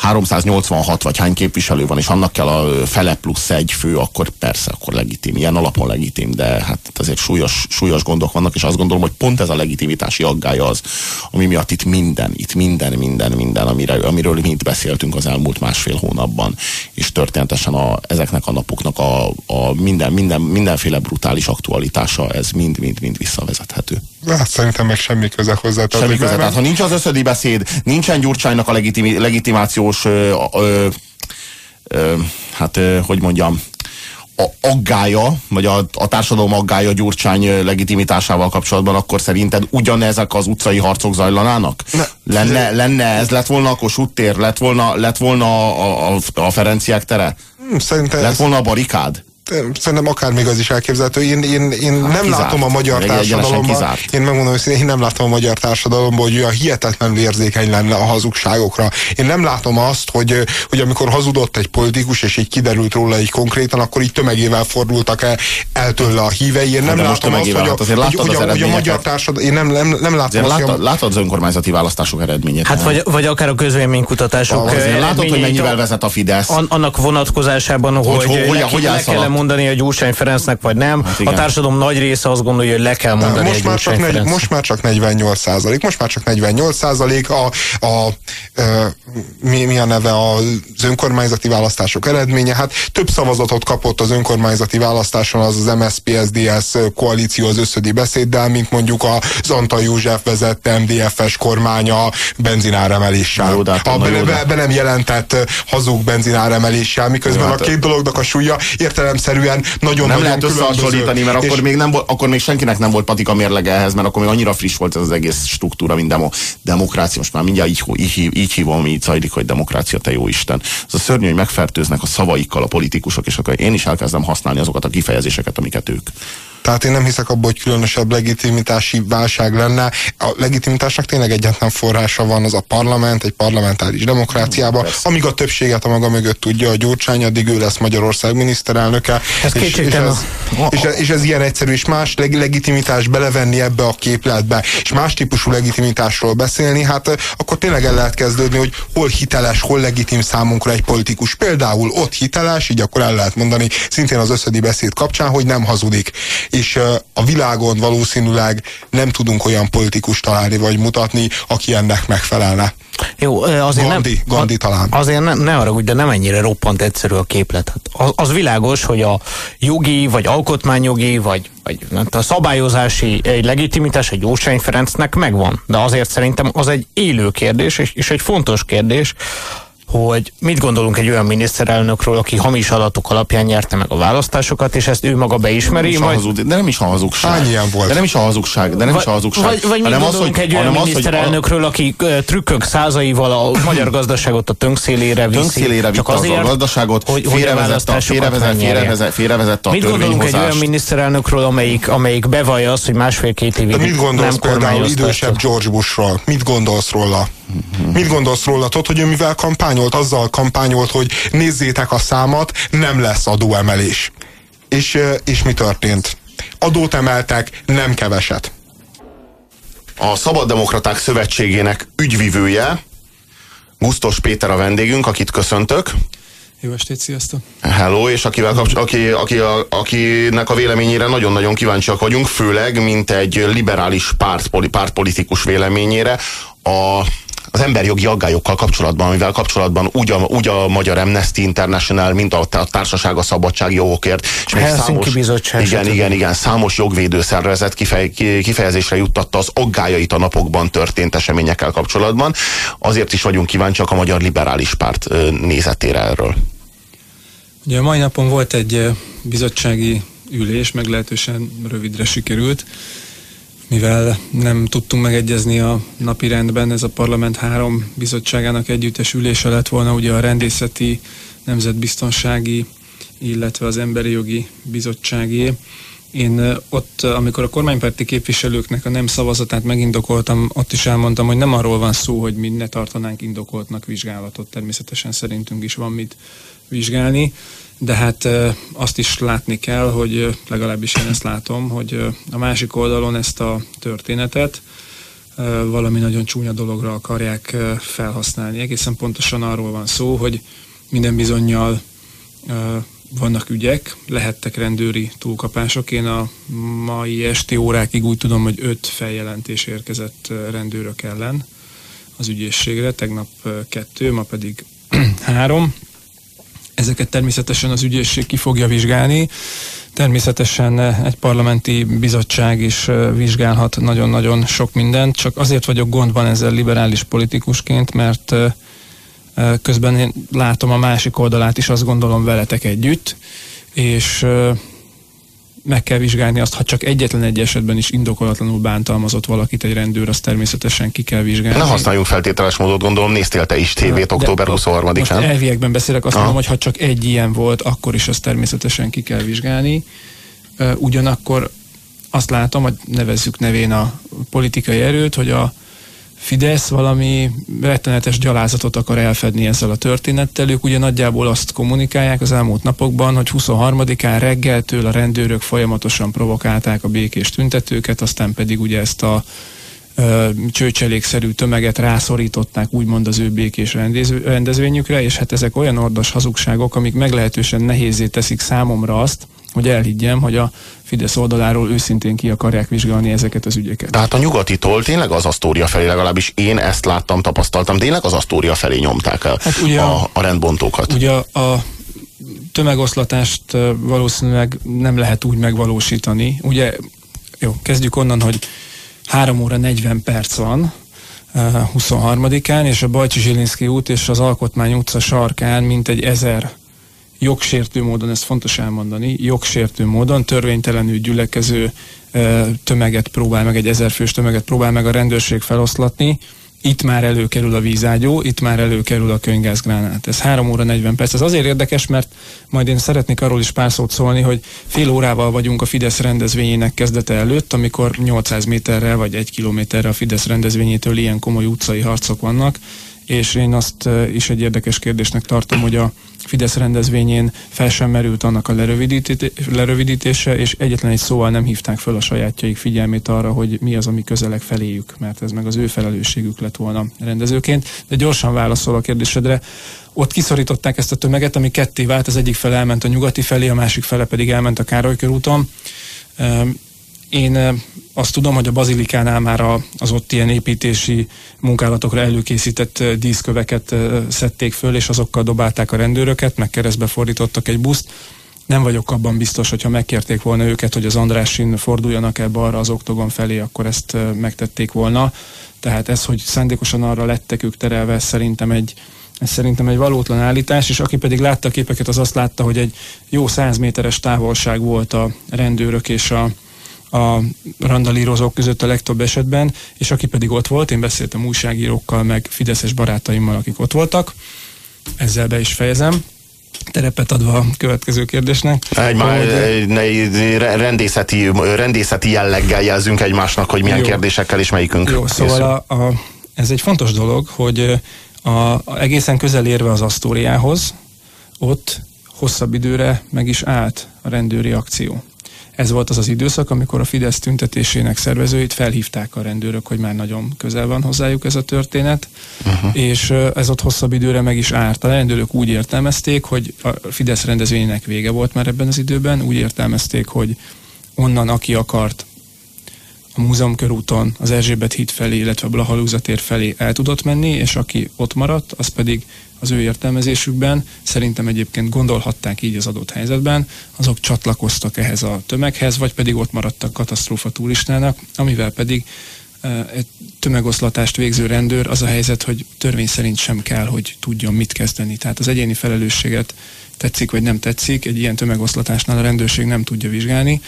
386 vagy hány képviselő van, és annak kell a fele plusz egy fő, akkor persze, akkor legitim. Ilyen alapon legitim, de hát azért súlyos, súlyos gondok vannak, és azt gondolom, hogy pont ez a legitimitási aggája az, ami miatt itt minden, itt minden, minden, minden, amire, amiről mi itt beszéltünk az elmúlt másfél hónapban, és történetesen a, ezeknek a napoknak a, a minden, minden, mindenféle brutális aktualitása, ez mind-mind-mind visszavezethető. Hát szerintem meg semmi köze hozzá. Semmi köze. Tehát ha nincs az összödi beszéd, nincsen Gyurcsánynak a legitimi, legitimációs ö, ö, ö, hát ö, hogy mondjam, a aggája, vagy a, a társadalom aggája Gyurcsány legitimitásával kapcsolatban, akkor szerinted ugyanezek az utcai harcok zajlanának? Ne. Lenne, lenne ez, lett volna a Kossuth tér, lett volna, lett volna a, a, a Ferenciek tere? Hm, szerintem lett volna a barikád? Szerintem akár még az is elképzelhető. Én, én, én hát nem kizárt. látom a magyar társadalomban, én megmondom hogy én nem látom a magyar társadalomban, hogy olyan hihetetlenül érzékeny lenne a hazugságokra. Én nem látom azt, hogy, hogy amikor hazudott egy politikus, és így kiderült róla egy konkrétan, akkor így tömegével fordultak el, el tőle a hívei. Én nem hát látom azt, hogy a, hát hogy, hogy, a, hogy a magyar társadalom, én nem, nem, nem látom azt, látod, látod az önkormányzati választások eredményét? Hát vagy, vagy akár a közvéleménykutatások Látod, hogy mennyivel vezet a Fidesz? Annak vonatkozásában, hogy, hogy, hogy, hogy, hogy le mondani a Gyurcsány Ferencnek, vagy nem. Hát a társadalom nagy része azt gondolja, hogy le kell mondani most már, csak negy, most már csak 48 százalék. Most már csak 48 százalék. A, a, a, mi, mi a neve az önkormányzati választások eredménye? Hát több szavazatot kapott az önkormányzati választáson az az MSZP-SZDSZ koalíció az összödi beszéddel, mint mondjuk az Antal József vezette MDF-es kormánya benzináremeléssel. Jó, hát a be, be, be, nem jelentett hazug benzináremeléssel, miközben jó, hát a két dolognak a súlya értelemszerűen nagyon Nem lehet összehasonlítani, mert akkor még, nem, akkor még senkinek nem volt patika mérlege ehhez, mert akkor még annyira friss volt ez az egész struktúra, mint demo, demokrácia. Most már mindjárt így, így, így hívom, így zajlik, hogy demokrácia, te jó Isten. Ez a szörnyű, hogy megfertőznek a szavaikkal a politikusok, és akkor én is elkezdem használni azokat a kifejezéseket, amiket ők. Tehát én nem hiszek abban, hogy különösebb legitimitási válság lenne. A legitimitásnak tényleg egyetlen forrása van, az a parlament, egy parlamentáris demokráciában, amíg a többséget a maga mögött tudja a Gyurcsány, addig ő lesz Magyarország miniszterelnöke. Ez és, és, ez, és, ez, és ez ilyen egyszerű, és más leg, legitimitás belevenni ebbe a képletbe, és más típusú legitimitásról beszélni, hát akkor tényleg el lehet kezdődni, hogy hol hiteles, hol legitim számunkra egy politikus. Például ott hiteles, így akkor el lehet mondani, szintén az összödi beszéd kapcsán, hogy nem hazudik és a világon valószínűleg nem tudunk olyan politikus találni vagy mutatni, aki ennek megfelelne. Jó, azért Gandhi, nem, Gandhi talán. Azért ne, ne arra, de nem ennyire roppant egyszerű a képlet. Hát az, az világos, hogy a jogi, vagy alkotmányjogi, vagy, vagy a szabályozási egy legitimitás egy Jósány Ferencnek megvan. De azért szerintem az egy élő kérdés, és, és egy fontos kérdés, hogy mit gondolunk egy olyan miniszterelnökről, aki hamis adatok alapján nyerte meg a választásokat, és ezt ő maga beismeri. Nem majd... hazud, de nem is a hazugság. Hány ilyen volt? De nem is a hazugság. De nem vagy, is a hazugság. Vagy, vagy mit gondolunk az, egy olyan miniszterelnökről, aki trükkök százaival a magyar gazdaságot a tönkszélére viszi. Tönkszélére csak azért, a gazdaságot, hogy, félrevezette, a, félrevezette, félrevezette, félrevezette a Mit gondolunk egy olyan miniszterelnökről, amelyik, amelyik bevallja azt, hogy másfél-két évig mit gondolsz nem például idősebb George Bushról? Mit gondolsz róla? Mit gondolsz róla, tudod, hogy ő mivel kampányolt? Azzal kampányolt, hogy nézzétek a számat, nem lesz adóemelés. És, és mi történt? Adót emeltek, nem keveset. A Szabaddemokraták Szövetségének ügyvivője Gusztos Péter a vendégünk, akit köszöntök. Jó estét, sziasztok! Hello, és akivel kapcs- aki, aki, a, akinek a véleményére nagyon-nagyon kíváncsiak vagyunk, főleg, mint egy liberális párt, pártpolitikus véleményére, a az emberjogi aggályokkal kapcsolatban, amivel kapcsolatban úgy a, úgy a Magyar Amnesty International, mint a, a Társaság a Szabadsági Jogokért, és még számos, bizottság igen, igen, igen, számos jogvédőszervezet kifej, kifejezésre juttatta az aggájait a napokban történt eseményekkel kapcsolatban. Azért is vagyunk kíváncsiak a Magyar Liberális Párt nézetére erről. Ugye a mai napon volt egy bizottsági ülés, meglehetősen rövidre sikerült, mivel nem tudtunk megegyezni a napi rendben, ez a parlament három bizottságának együttes ülése lett volna, ugye a rendészeti, nemzetbiztonsági, illetve az emberi jogi bizottságé. Én ott, amikor a kormánypárti képviselőknek a nem szavazatát megindokoltam, ott is elmondtam, hogy nem arról van szó, hogy mi ne tartanánk indokoltnak vizsgálatot. Természetesen szerintünk is van mit vizsgálni, de hát azt is látni kell, hogy legalábbis én ezt látom, hogy a másik oldalon ezt a történetet valami nagyon csúnya dologra akarják felhasználni. Egészen pontosan arról van szó, hogy minden bizonyal vannak ügyek, lehettek rendőri túlkapások. Én a mai esti órákig úgy tudom, hogy öt feljelentés érkezett rendőrök ellen az ügyészségre, tegnap kettő, ma pedig [CLEARS THROAT] három. Ezeket természetesen az ügyészség ki fogja vizsgálni. Természetesen egy parlamenti bizottság is vizsgálhat nagyon-nagyon sok mindent, csak azért vagyok gondban ezzel liberális politikusként, mert közben én látom a másik oldalát is, azt gondolom veletek együtt, és meg kell vizsgálni azt, ha csak egyetlen egy esetben is indokolatlanul bántalmazott valakit egy rendőr, azt természetesen ki kell vizsgálni. Ne használjunk feltételes módot, gondolom néztél te is tévét október 23-án. Most elviekben beszélek, azt Aha. mondom, hogy ha csak egy ilyen volt, akkor is azt természetesen ki kell vizsgálni. Ugyanakkor azt látom, hogy nevezzük nevén a politikai erőt, hogy a Fidesz valami rettenetes gyalázatot akar elfedni ezzel a történettel. Ők ugye nagyjából azt kommunikálják az elmúlt napokban, hogy 23-án reggeltől a rendőrök folyamatosan provokálták a békés tüntetőket, aztán pedig ugye ezt a csőcselékszerű tömeget rászorították úgymond az ő békés rendezvényükre, és hát ezek olyan ordas hazugságok, amik meglehetősen nehézé teszik számomra azt, hogy elhiggyem, hogy a Fidesz oldaláról őszintén ki akarják vizsgálni ezeket az ügyeket. Tehát a nyugatitól tényleg az Asztória felé, legalábbis én ezt láttam, tapasztaltam, tényleg az Asztória felé nyomták el hát ugye a, a rendbontókat. Ugye a tömegoszlatást valószínűleg nem lehet úgy megvalósítani. Ugye, jó, kezdjük onnan, hogy 3 óra 40 perc van, 23-án, és a Bajcsi Zsilinszki út és az Alkotmány utca sarkán mintegy ezer jogsértő módon, ez fontos elmondani, jogsértő módon törvénytelenül gyülekező tömeget próbál meg, egy ezerfős tömeget próbál meg a rendőrség feloszlatni, itt már előkerül a vízágyó, itt már előkerül a könygázgránát. Ez 3 óra 40 perc. Ez azért érdekes, mert majd én szeretnék arról is pár szót szólni, hogy fél órával vagyunk a Fidesz rendezvényének kezdete előtt, amikor 800 méterrel vagy egy kilométerre a Fidesz rendezvényétől ilyen komoly utcai harcok vannak, és én azt is egy érdekes kérdésnek tartom, hogy a Fidesz rendezvényén fel sem merült annak a lerövidítése, és egyetlen egy szóval nem hívták fel a sajátjaik figyelmét arra, hogy mi az, ami közeleg feléjük, mert ez meg az ő felelősségük lett volna rendezőként. De gyorsan válaszol a kérdésedre, ott kiszorították ezt a tömeget, ami ketté vált, az egyik fele elment a nyugati felé, a másik fele pedig elment a Károly körúton én azt tudom, hogy a bazilikánál már az ott ilyen építési munkálatokra előkészített díszköveket szedték föl, és azokkal dobálták a rendőröket, meg keresztbe fordítottak egy buszt. Nem vagyok abban biztos, hogyha megkérték volna őket, hogy az Andrásin forduljanak ebbe arra az oktogon felé, akkor ezt megtették volna. Tehát ez, hogy szándékosan arra lettek ők terelve, szerintem egy, ez szerintem egy valótlan állítás, és aki pedig látta a képeket, az azt látta, hogy egy jó száz méteres távolság volt a rendőrök és a, a randalírozók között a legtöbb esetben, és aki pedig ott volt, én beszéltem újságírókkal, meg fideszes barátaimmal, akik ott voltak, ezzel be is fejezem terepet adva a következő kérdésnek. Egy már rendészeti, rendészeti jelleggel jelzünk egymásnak, hogy milyen jó. kérdésekkel és melyikünk Jó, szóval a, a, ez egy fontos dolog, hogy a, a, egészen közel érve az Asztóriához, ott hosszabb időre meg is állt a rendőri akció. Ez volt az az időszak, amikor a Fidesz tüntetésének szervezőit felhívták a rendőrök, hogy már nagyon közel van hozzájuk ez a történet, uh-huh. és ez ott hosszabb időre meg is árt. A rendőrök úgy értelmezték, hogy a Fidesz rendezvényének vége volt már ebben az időben, úgy értelmezték, hogy onnan, aki akart, a múzeum körúton az Erzsébet híd felé, illetve a Blahalúza tér felé el tudott menni, és aki ott maradt, az pedig az ő értelmezésükben, szerintem egyébként gondolhatták így az adott helyzetben, azok csatlakoztak ehhez a tömeghez, vagy pedig ott maradtak katasztrófa turistának, amivel pedig egy tömegoszlatást végző rendőr, az a helyzet, hogy törvény szerint sem kell, hogy tudjon mit kezdeni. Tehát az egyéni felelősséget tetszik vagy nem tetszik, egy ilyen tömegoszlatásnál a rendőrség nem tudja vizsgálni.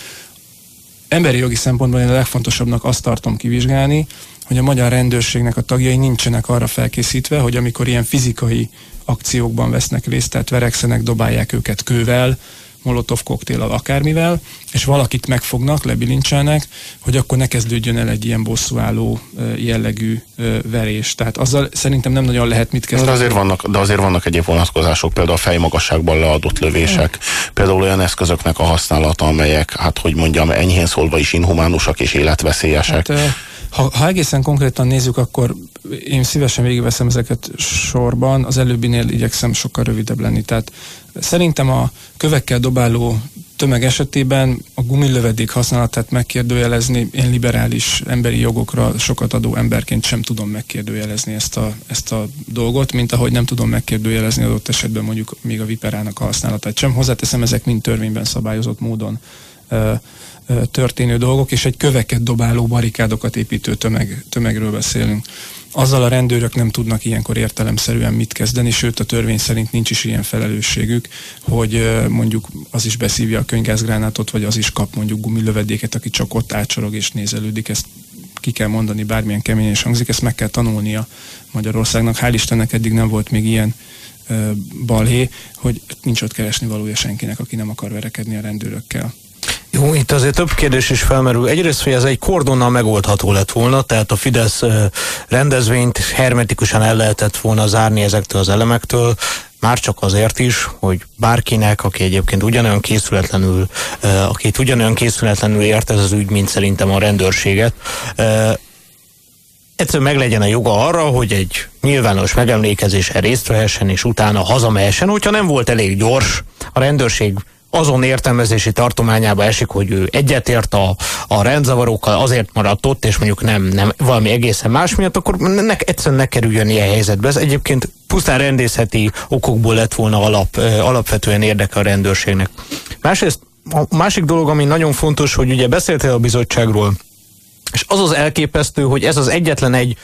Emberi jogi szempontból én a legfontosabbnak azt tartom kivizsgálni, hogy a magyar rendőrségnek a tagjai nincsenek arra felkészítve, hogy amikor ilyen fizikai akciókban vesznek részt, tehát verekszenek, dobálják őket kővel, molotov koktéllal, akármivel, és valakit megfognak, lebilincselnek, hogy akkor ne kezdődjön el egy ilyen bosszúálló jellegű verés. Tehát azzal szerintem nem nagyon lehet mit kezdeni. De azért vannak, de azért vannak egyéb vonatkozások, például a fejmagasságban leadott lövések, például olyan eszközöknek a használata, amelyek, hát hogy mondjam, enyhén szólva is inhumánusak és életveszélyesek. Hát, ha, ha egészen konkrétan nézzük, akkor én szívesen végigveszem ezeket sorban, az előbbinél igyekszem sokkal rövidebb lenni. Tehát szerintem a kövekkel dobáló tömeg esetében a gumilövedék használatát megkérdőjelezni, én liberális emberi jogokra sokat adó emberként sem tudom megkérdőjelezni ezt a, ezt a dolgot, mint ahogy nem tudom megkérdőjelezni adott esetben mondjuk még a viperának a használatát sem. Hozzáteszem, ezek mind törvényben szabályozott módon történő dolgok, és egy köveket dobáló barikádokat építő tömeg, tömegről beszélünk. Azzal a rendőrök nem tudnak ilyenkor értelemszerűen mit kezdeni, sőt a törvény szerint nincs is ilyen felelősségük, hogy mondjuk az is beszívja a könygázgránátot, vagy az is kap mondjuk gumilövedéket, aki csak ott átsorog és nézelődik, ezt ki kell mondani, bármilyen keményen is hangzik, ezt meg kell tanulnia Magyarországnak. Hál' Istennek eddig nem volt még ilyen balhé, hogy nincs ott keresni valója senkinek, aki nem akar verekedni a rendőrökkel. Jó, itt azért több kérdés is felmerül. Egyrészt, hogy ez egy kordonnal megoldható lett volna, tehát a Fidesz rendezvényt hermetikusan el lehetett volna zárni ezektől az elemektől, már csak azért is, hogy bárkinek, aki egyébként ugyanolyan készületlenül, akit ugyanolyan készületlenül ért ez az ügy, mint szerintem a rendőrséget, egyszerűen meg legyen a joga arra, hogy egy nyilvános megemlékezésen részt vehessen, és utána hazamehessen, hogyha nem volt elég gyors, a rendőrség azon értelmezési tartományába esik, hogy ő egyetért a, a rendzavarókkal, azért maradt ott, és mondjuk nem, nem valami egészen más miatt, akkor ne, egyszerűen ne kerüljön ilyen helyzetbe. Ez egyébként pusztán rendészeti okokból lett volna alap, alapvetően érdeke a rendőrségnek. Másrészt a másik dolog, ami nagyon fontos, hogy ugye beszéltél a bizottságról, és az az elképesztő, hogy ez az egyetlen egy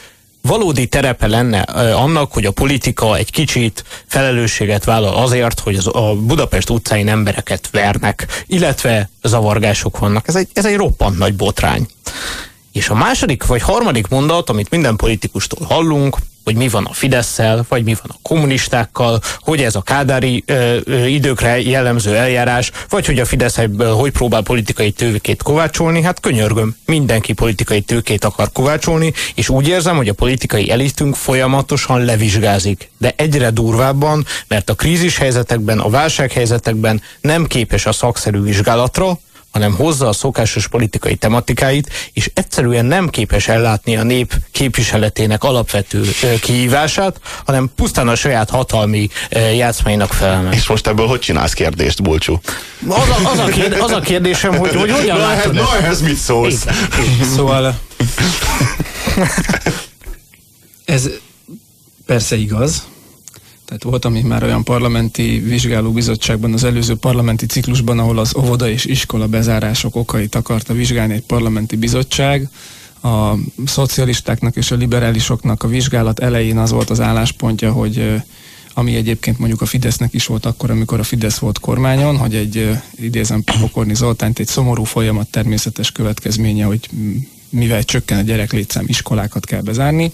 valódi terepe lenne annak, hogy a politika egy kicsit felelősséget vállal azért, hogy a Budapest utcáin embereket vernek, illetve zavargások vannak. Ez egy, ez egy roppant nagy botrány. És a második vagy harmadik mondat, amit minden politikustól hallunk, hogy mi van a fidesz vagy mi van a kommunistákkal, hogy ez a kádári ö, ö, időkre jellemző eljárás, vagy hogy a Fidesz hogy próbál politikai tőkét kovácsolni, hát könyörgöm, mindenki politikai tőkét akar kovácsolni, és úgy érzem, hogy a politikai elitünk folyamatosan levizsgázik, de egyre durvábban, mert a krízis helyzetekben, a válsághelyzetekben nem képes a szakszerű vizsgálatra, hanem hozza a szokásos politikai tematikáit, és egyszerűen nem képes ellátni a nép képviseletének alapvető kihívását, hanem pusztán a saját hatalmi játszmainak felel És most ebből hogy csinálsz kérdést, Bulcsú? Az a, az a, kérd, az a kérdésem, hogy, hogy hogyan na, látod Na ehhez mit szólsz? [LAUGHS] Szóval [LAUGHS] ez persze igaz, tehát voltam én már olyan parlamenti vizsgálóbizottságban az előző parlamenti ciklusban, ahol az óvoda és iskola bezárások okait akarta vizsgálni egy parlamenti bizottság. A szocialistáknak és a liberálisoknak a vizsgálat elején az volt az álláspontja, hogy ami egyébként mondjuk a Fidesznek is volt akkor, amikor a Fidesz volt kormányon, hogy egy idézem Pokorni Zoltánt, egy szomorú folyamat természetes következménye, hogy mivel csökken a gyereklétszám, iskolákat kell bezárni.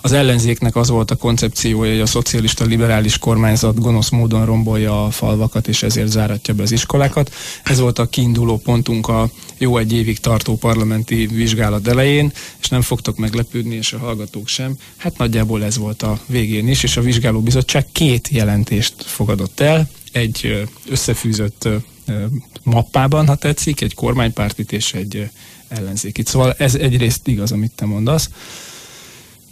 Az ellenzéknek az volt a koncepciója, hogy a szocialista liberális kormányzat gonosz módon rombolja a falvakat, és ezért záratja be az iskolákat. Ez volt a kiinduló pontunk a jó egy évig tartó parlamenti vizsgálat elején, és nem fogtok meglepődni, és a hallgatók sem. Hát nagyjából ez volt a végén is, és a vizsgálóbizottság két jelentést fogadott el, egy összefűzött mappában, ha tetszik, egy kormánypártit és egy ellenzékit. Szóval ez egyrészt igaz, amit te mondasz.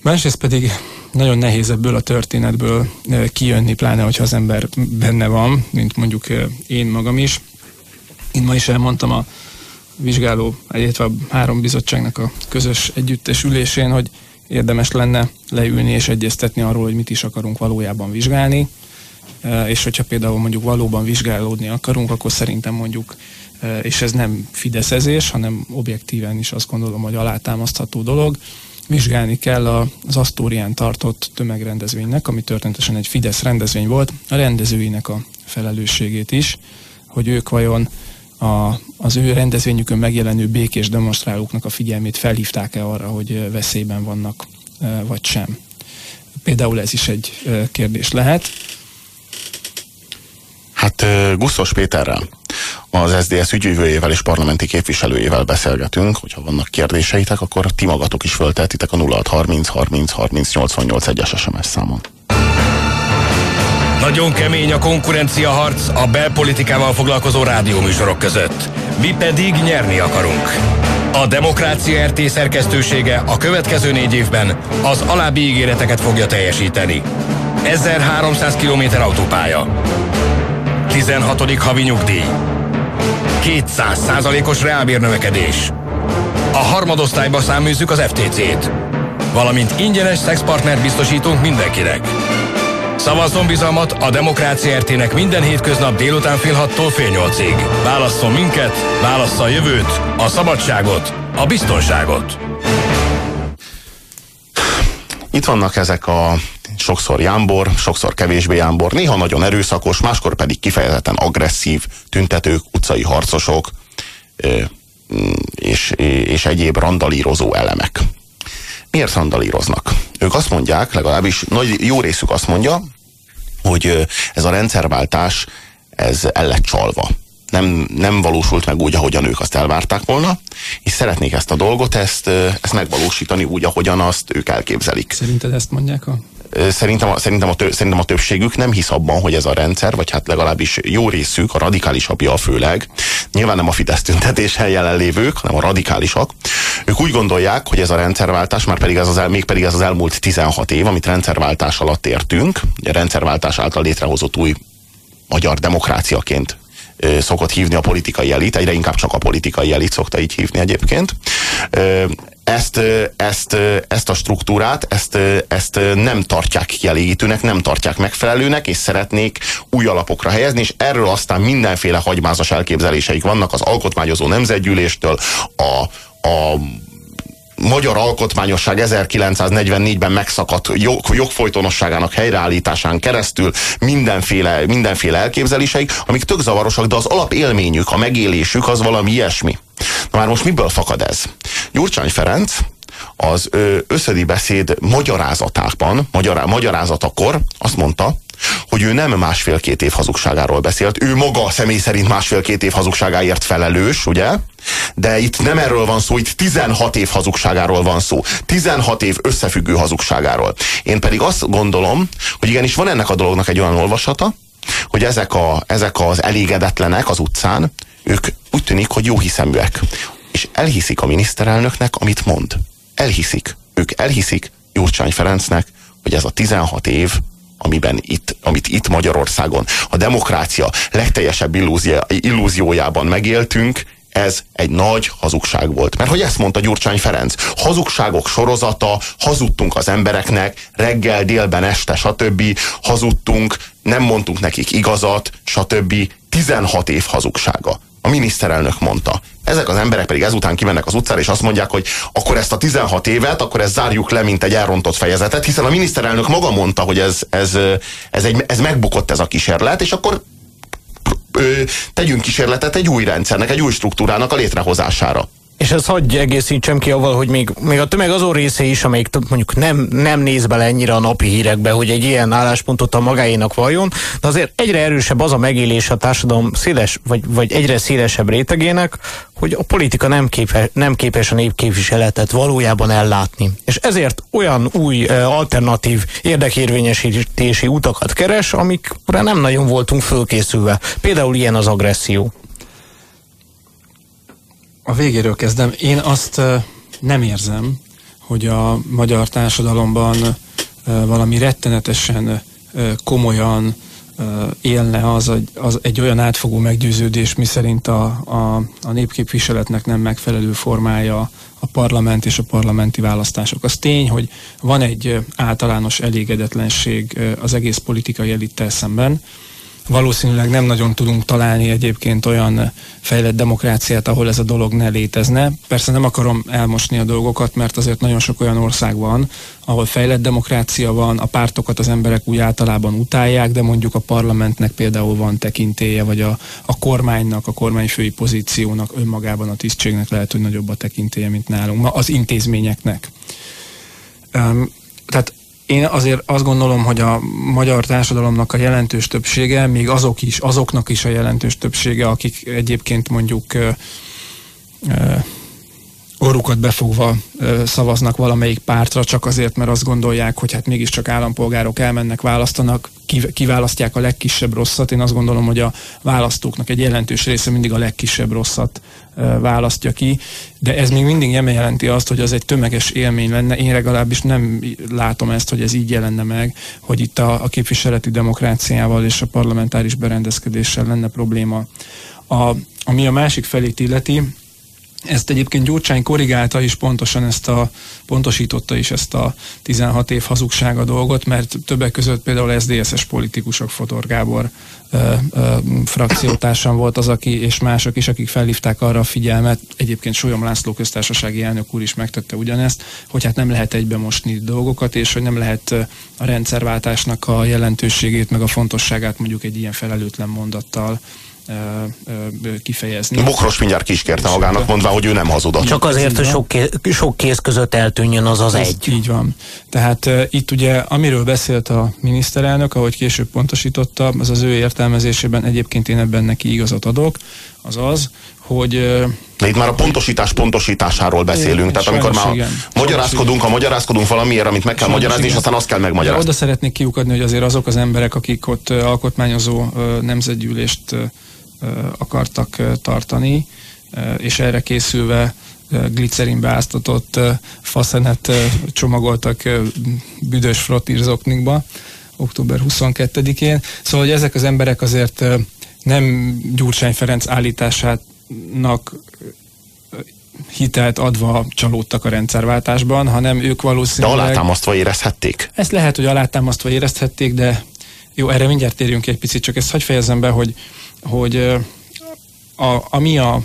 Másrészt pedig nagyon nehéz ebből a történetből kijönni, pláne, hogyha az ember benne van, mint mondjuk én magam is. Én ma is elmondtam a vizsgáló, illetve a három bizottságnak a közös együttes ülésén, hogy érdemes lenne leülni és egyeztetni arról, hogy mit is akarunk valójában vizsgálni, és hogyha például mondjuk valóban vizsgálódni akarunk, akkor szerintem mondjuk, és ez nem fideszezés, hanem objektíven is azt gondolom, hogy alátámasztható dolog, vizsgálni kell az Asztórián tartott tömegrendezvénynek, ami történetesen egy Fidesz rendezvény volt, a rendezőinek a felelősségét is, hogy ők vajon a, az ő rendezvényükön megjelenő békés demonstrálóknak a figyelmét felhívták-e arra, hogy veszélyben vannak, vagy sem. Például ez is egy kérdés lehet. Hát Guszos Péterrel, az SDS ügyvívőjével és parlamenti képviselőjével beszélgetünk, hogyha vannak kérdéseitek, akkor ti magatok is föltehetitek a 0630 30 30 88 1-es SMS számon. Nagyon kemény a konkurencia harc a belpolitikával foglalkozó rádióműsorok között. Mi pedig nyerni akarunk. A Demokrácia RT szerkesztősége a következő négy évben az alábbi ígéreteket fogja teljesíteni. 1300 km autópálya. 16. havi nyugdíj. 200 százalékos reálbérnövekedés. A harmadosztályba száműzzük az FTC-t. Valamint ingyenes szexpartnert biztosítunk mindenkinek. Szavazzon bizalmat a Demokrácia RT-nek minden hétköznap délután fél hattól fél nyolcig. Válasszon minket, válassza a jövőt, a szabadságot, a biztonságot. Itt vannak ezek a sokszor jámbor, sokszor kevésbé jámbor, néha nagyon erőszakos, máskor pedig kifejezetten agresszív tüntetők, utcai harcosok és, és egyéb randalírozó elemek. Miért randalíroznak? Ők azt mondják, legalábbis nagy, jó részük azt mondja, hogy ez a rendszerváltás, ez el lett csalva. Nem, nem valósult meg úgy, ahogyan ők azt elvárták volna, és szeretnék ezt a dolgot, ezt, ezt megvalósítani úgy, ahogyan azt ők elképzelik. Szerinted ezt mondják a szerintem a, szerintem, a, szerintem a többségük nem hisz abban, hogy ez a rendszer, vagy hát legalábbis jó részük, a radikálisabbja főleg, nyilván nem a Fidesz tüntetésen jelenlévők, hanem a radikálisak, ők úgy gondolják, hogy ez a rendszerváltás, már pedig ez az, még pedig ez az elmúlt 16 év, amit rendszerváltás alatt értünk, a rendszerváltás által létrehozott új magyar demokráciaként szokott hívni a politikai elit, egyre inkább csak a politikai elit szokta így hívni egyébként ezt, ezt, ezt a struktúrát, ezt, ezt nem tartják kielégítőnek, nem tartják megfelelőnek, és szeretnék új alapokra helyezni, és erről aztán mindenféle hagymázas elképzeléseik vannak az alkotmányozó nemzetgyűléstől, a, a magyar alkotmányosság 1944-ben megszakadt jog, jogfolytonosságának helyreállításán keresztül mindenféle, mindenféle elképzeléseik, amik tök zavarosak, de az alapélményük, a megélésük az valami ilyesmi. Na már most miből fakad ez? Gyurcsány Ferenc az összedi beszéd magyarázatában, magyar, magyarázatakor azt mondta, hogy ő nem másfél-két év hazugságáról beszélt, ő maga személy szerint másfél-két év hazugságáért felelős, ugye? De itt nem erről van szó, itt 16 év hazugságáról van szó. 16 év összefüggő hazugságáról. Én pedig azt gondolom, hogy igenis van ennek a dolognak egy olyan olvasata, hogy ezek, a, ezek az elégedetlenek az utcán, ők úgy tűnik, hogy jó hiszeműek. És elhiszik a miniszterelnöknek, amit mond. Elhiszik. Ők elhiszik Gyurcsány Ferencnek, hogy ez a 16 év amiben itt, amit itt Magyarországon a demokrácia legteljesebb illúziójában megéltünk, ez egy nagy hazugság volt. Mert hogy ezt mondta Gyurcsány Ferenc, hazugságok sorozata, hazudtunk az embereknek, reggel, délben, este, stb. Hazudtunk, nem mondtunk nekik igazat, stb. 16 év hazugsága. A miniszterelnök mondta. Ezek az emberek pedig ezután kimennek az utcára, és azt mondják, hogy akkor ezt a 16 évet, akkor ezt zárjuk le, mint egy elrontott fejezetet, hiszen a miniszterelnök maga mondta, hogy ez, ez, ez, egy, ez megbukott ez a kísérlet, és akkor ö, tegyünk kísérletet egy új rendszernek, egy új struktúrának a létrehozására. És ezt hagyj egészítsem ki avval, hogy még, még a tömeg azon része is, amelyik mondjuk nem, nem néz bele ennyire a napi hírekbe, hogy egy ilyen álláspontot a magáénak valljon, de azért egyre erősebb az a megélés a társadalom széles, vagy, vagy egyre szélesebb rétegének, hogy a politika nem, képe, nem képes a népképviseletet valójában ellátni. És ezért olyan új alternatív érdekérvényesítési utakat keres, amikre nem nagyon voltunk fölkészülve. Például ilyen az agresszió. A végéről kezdem. Én azt nem érzem, hogy a magyar társadalomban valami rettenetesen komolyan élne az, az egy olyan átfogó meggyőződés, miszerint a, a, a népképviseletnek nem megfelelő formája a parlament és a parlamenti választások. Az tény, hogy van egy általános elégedetlenség az egész politikai elittel szemben, valószínűleg nem nagyon tudunk találni egyébként olyan fejlett demokráciát, ahol ez a dolog ne létezne. Persze nem akarom elmosni a dolgokat, mert azért nagyon sok olyan ország van, ahol fejlett demokrácia van, a pártokat az emberek úgy általában utálják, de mondjuk a parlamentnek például van tekintélye, vagy a, a kormánynak, a kormányfői pozíciónak, önmagában a tisztségnek lehet, hogy nagyobb a tekintélye, mint nálunk. Ma az intézményeknek. Um, tehát én azért azt gondolom, hogy a magyar társadalomnak a jelentős többsége, még azok is, azoknak is a jelentős többsége, akik egyébként mondjuk orrukat befogva szavaznak valamelyik pártra, csak azért, mert azt gondolják, hogy hát mégiscsak állampolgárok elmennek, választanak, kiválasztják a legkisebb rosszat. Én azt gondolom, hogy a választóknak egy jelentős része mindig a legkisebb rosszat választja ki, de ez még mindig nem jelenti azt, hogy az egy tömeges élmény lenne. Én legalábbis nem látom ezt, hogy ez így jelenne meg, hogy itt a, a képviseleti demokráciával és a parlamentáris berendezkedéssel lenne probléma. A, ami a másik felét illeti, ezt egyébként Gyurcsány korrigálta is pontosan ezt a, pontosította is ezt a 16 év hazugsága dolgot, mert többek között például SZDSZ-es politikusok, Fodor Gábor ö, ö, frakciótársam volt az, aki, és mások is, akik felhívták arra a figyelmet, egyébként Sólyom László köztársasági elnök úr is megtette ugyanezt, hogy hát nem lehet egybe mosni dolgokat, és hogy nem lehet a rendszerváltásnak a jelentőségét, meg a fontosságát mondjuk egy ilyen felelőtlen mondattal kifejezni. Bokros mindjárt kiskérte magának, mondva, hogy ő nem hazudott. Csak azért, hogy sok, kéz, sok kéz között eltűnjön az az Ez egy. Így van. Tehát uh, itt ugye, amiről beszélt a miniszterelnök, ahogy később pontosította, az az ő értelmezésében egyébként én ebben neki igazat adok, az az, hogy... Uh, De itt már a pontosítás pontosításáról beszélünk. Igen, Tehát amikor már igen. magyarázkodunk, ha magyarázkodunk valamiért, amit meg kell sajnos magyarázni, igen. és aztán azt kell megmagyarázni. De oda szeretnék kiukadni, hogy azért azok az emberek, akik ott alkotmányozó nemzetgyűlést akartak tartani, és erre készülve glicerinbe áztatott faszenet csomagoltak büdös frottírzoknikba október 22-én. Szóval, hogy ezek az emberek azért nem Gyurcsány Ferenc állításának hitelt adva csalódtak a rendszerváltásban, hanem ők valószínűleg... De alátámasztva érezhették? Ezt lehet, hogy alátámasztva érezhették, de jó, erre mindjárt térjünk egy picit, csak ezt hagyj fejezem be, hogy hogy a, ami a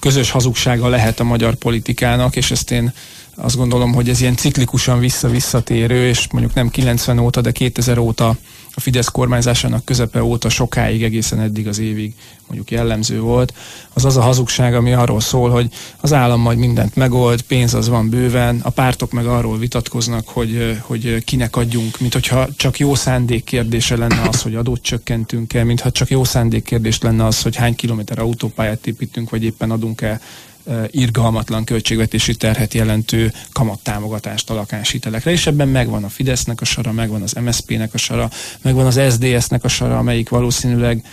közös hazugsága lehet a magyar politikának, és ezt én azt gondolom, hogy ez ilyen ciklikusan vissza-visszatérő, és mondjuk nem 90 óta, de 2000 óta a Fidesz kormányzásának közepe óta sokáig, egészen eddig az évig mondjuk jellemző volt, az az a hazugság, ami arról szól, hogy az állam majd mindent megold, pénz az van bőven, a pártok meg arról vitatkoznak, hogy, hogy kinek adjunk, mint hogyha csak jó szándék kérdése lenne az, hogy adót csökkentünk el, mintha csak jó szándék kérdés lenne az, hogy hány kilométer autópályát építünk, vagy éppen adunk-e irgalmatlan költségvetési terhet jelentő kamattámogatást a lakáshitelekre, és ebben megvan a Fidesznek a sara, megvan az MSZP-nek a sara, megvan az SDS-nek a sara, amelyik valószínűleg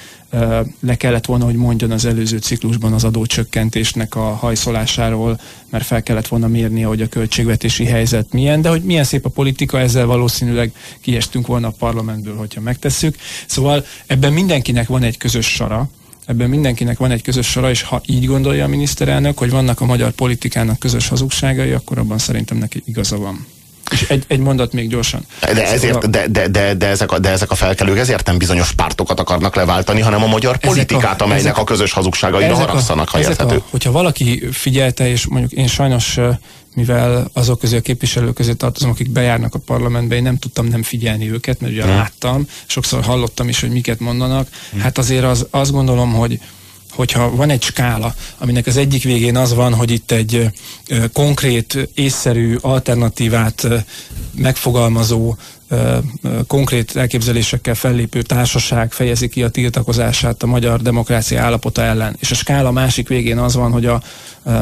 le kellett volna, hogy mondjon az előző ciklusban az adócsökkentésnek a hajszolásáról, mert fel kellett volna mérni, hogy a költségvetési helyzet milyen, de hogy milyen szép a politika, ezzel valószínűleg kiestünk volna a parlamentből, hogyha megtesszük. Szóval ebben mindenkinek van egy közös sara, ebben mindenkinek van egy közös sora, és ha így gondolja a miniszterelnök, hogy vannak a magyar politikának közös hazugságai, akkor abban szerintem neki igaza van. És egy, egy mondat még gyorsan. De, ezért, de, de, de, de, ezek a, de ezek a felkelők ezért nem bizonyos pártokat akarnak leváltani, hanem a magyar politikát, a, amelynek ezek, a közös hazugságaira harasszanak, ha érthető. A, hogyha valaki figyelte, és mondjuk én sajnos mivel azok közé a képviselők közé tartozom, akik bejárnak a parlamentbe, én nem tudtam nem figyelni őket, mert ugye hmm. láttam, sokszor hallottam is, hogy miket mondanak. Hmm. Hát azért az, azt gondolom, hogy hogyha van egy skála, aminek az egyik végén az van, hogy itt egy konkrét, észszerű alternatívát megfogalmazó, konkrét elképzelésekkel fellépő társaság fejezi ki a tiltakozását a magyar demokrácia állapota ellen. És a skála másik végén az van, hogy a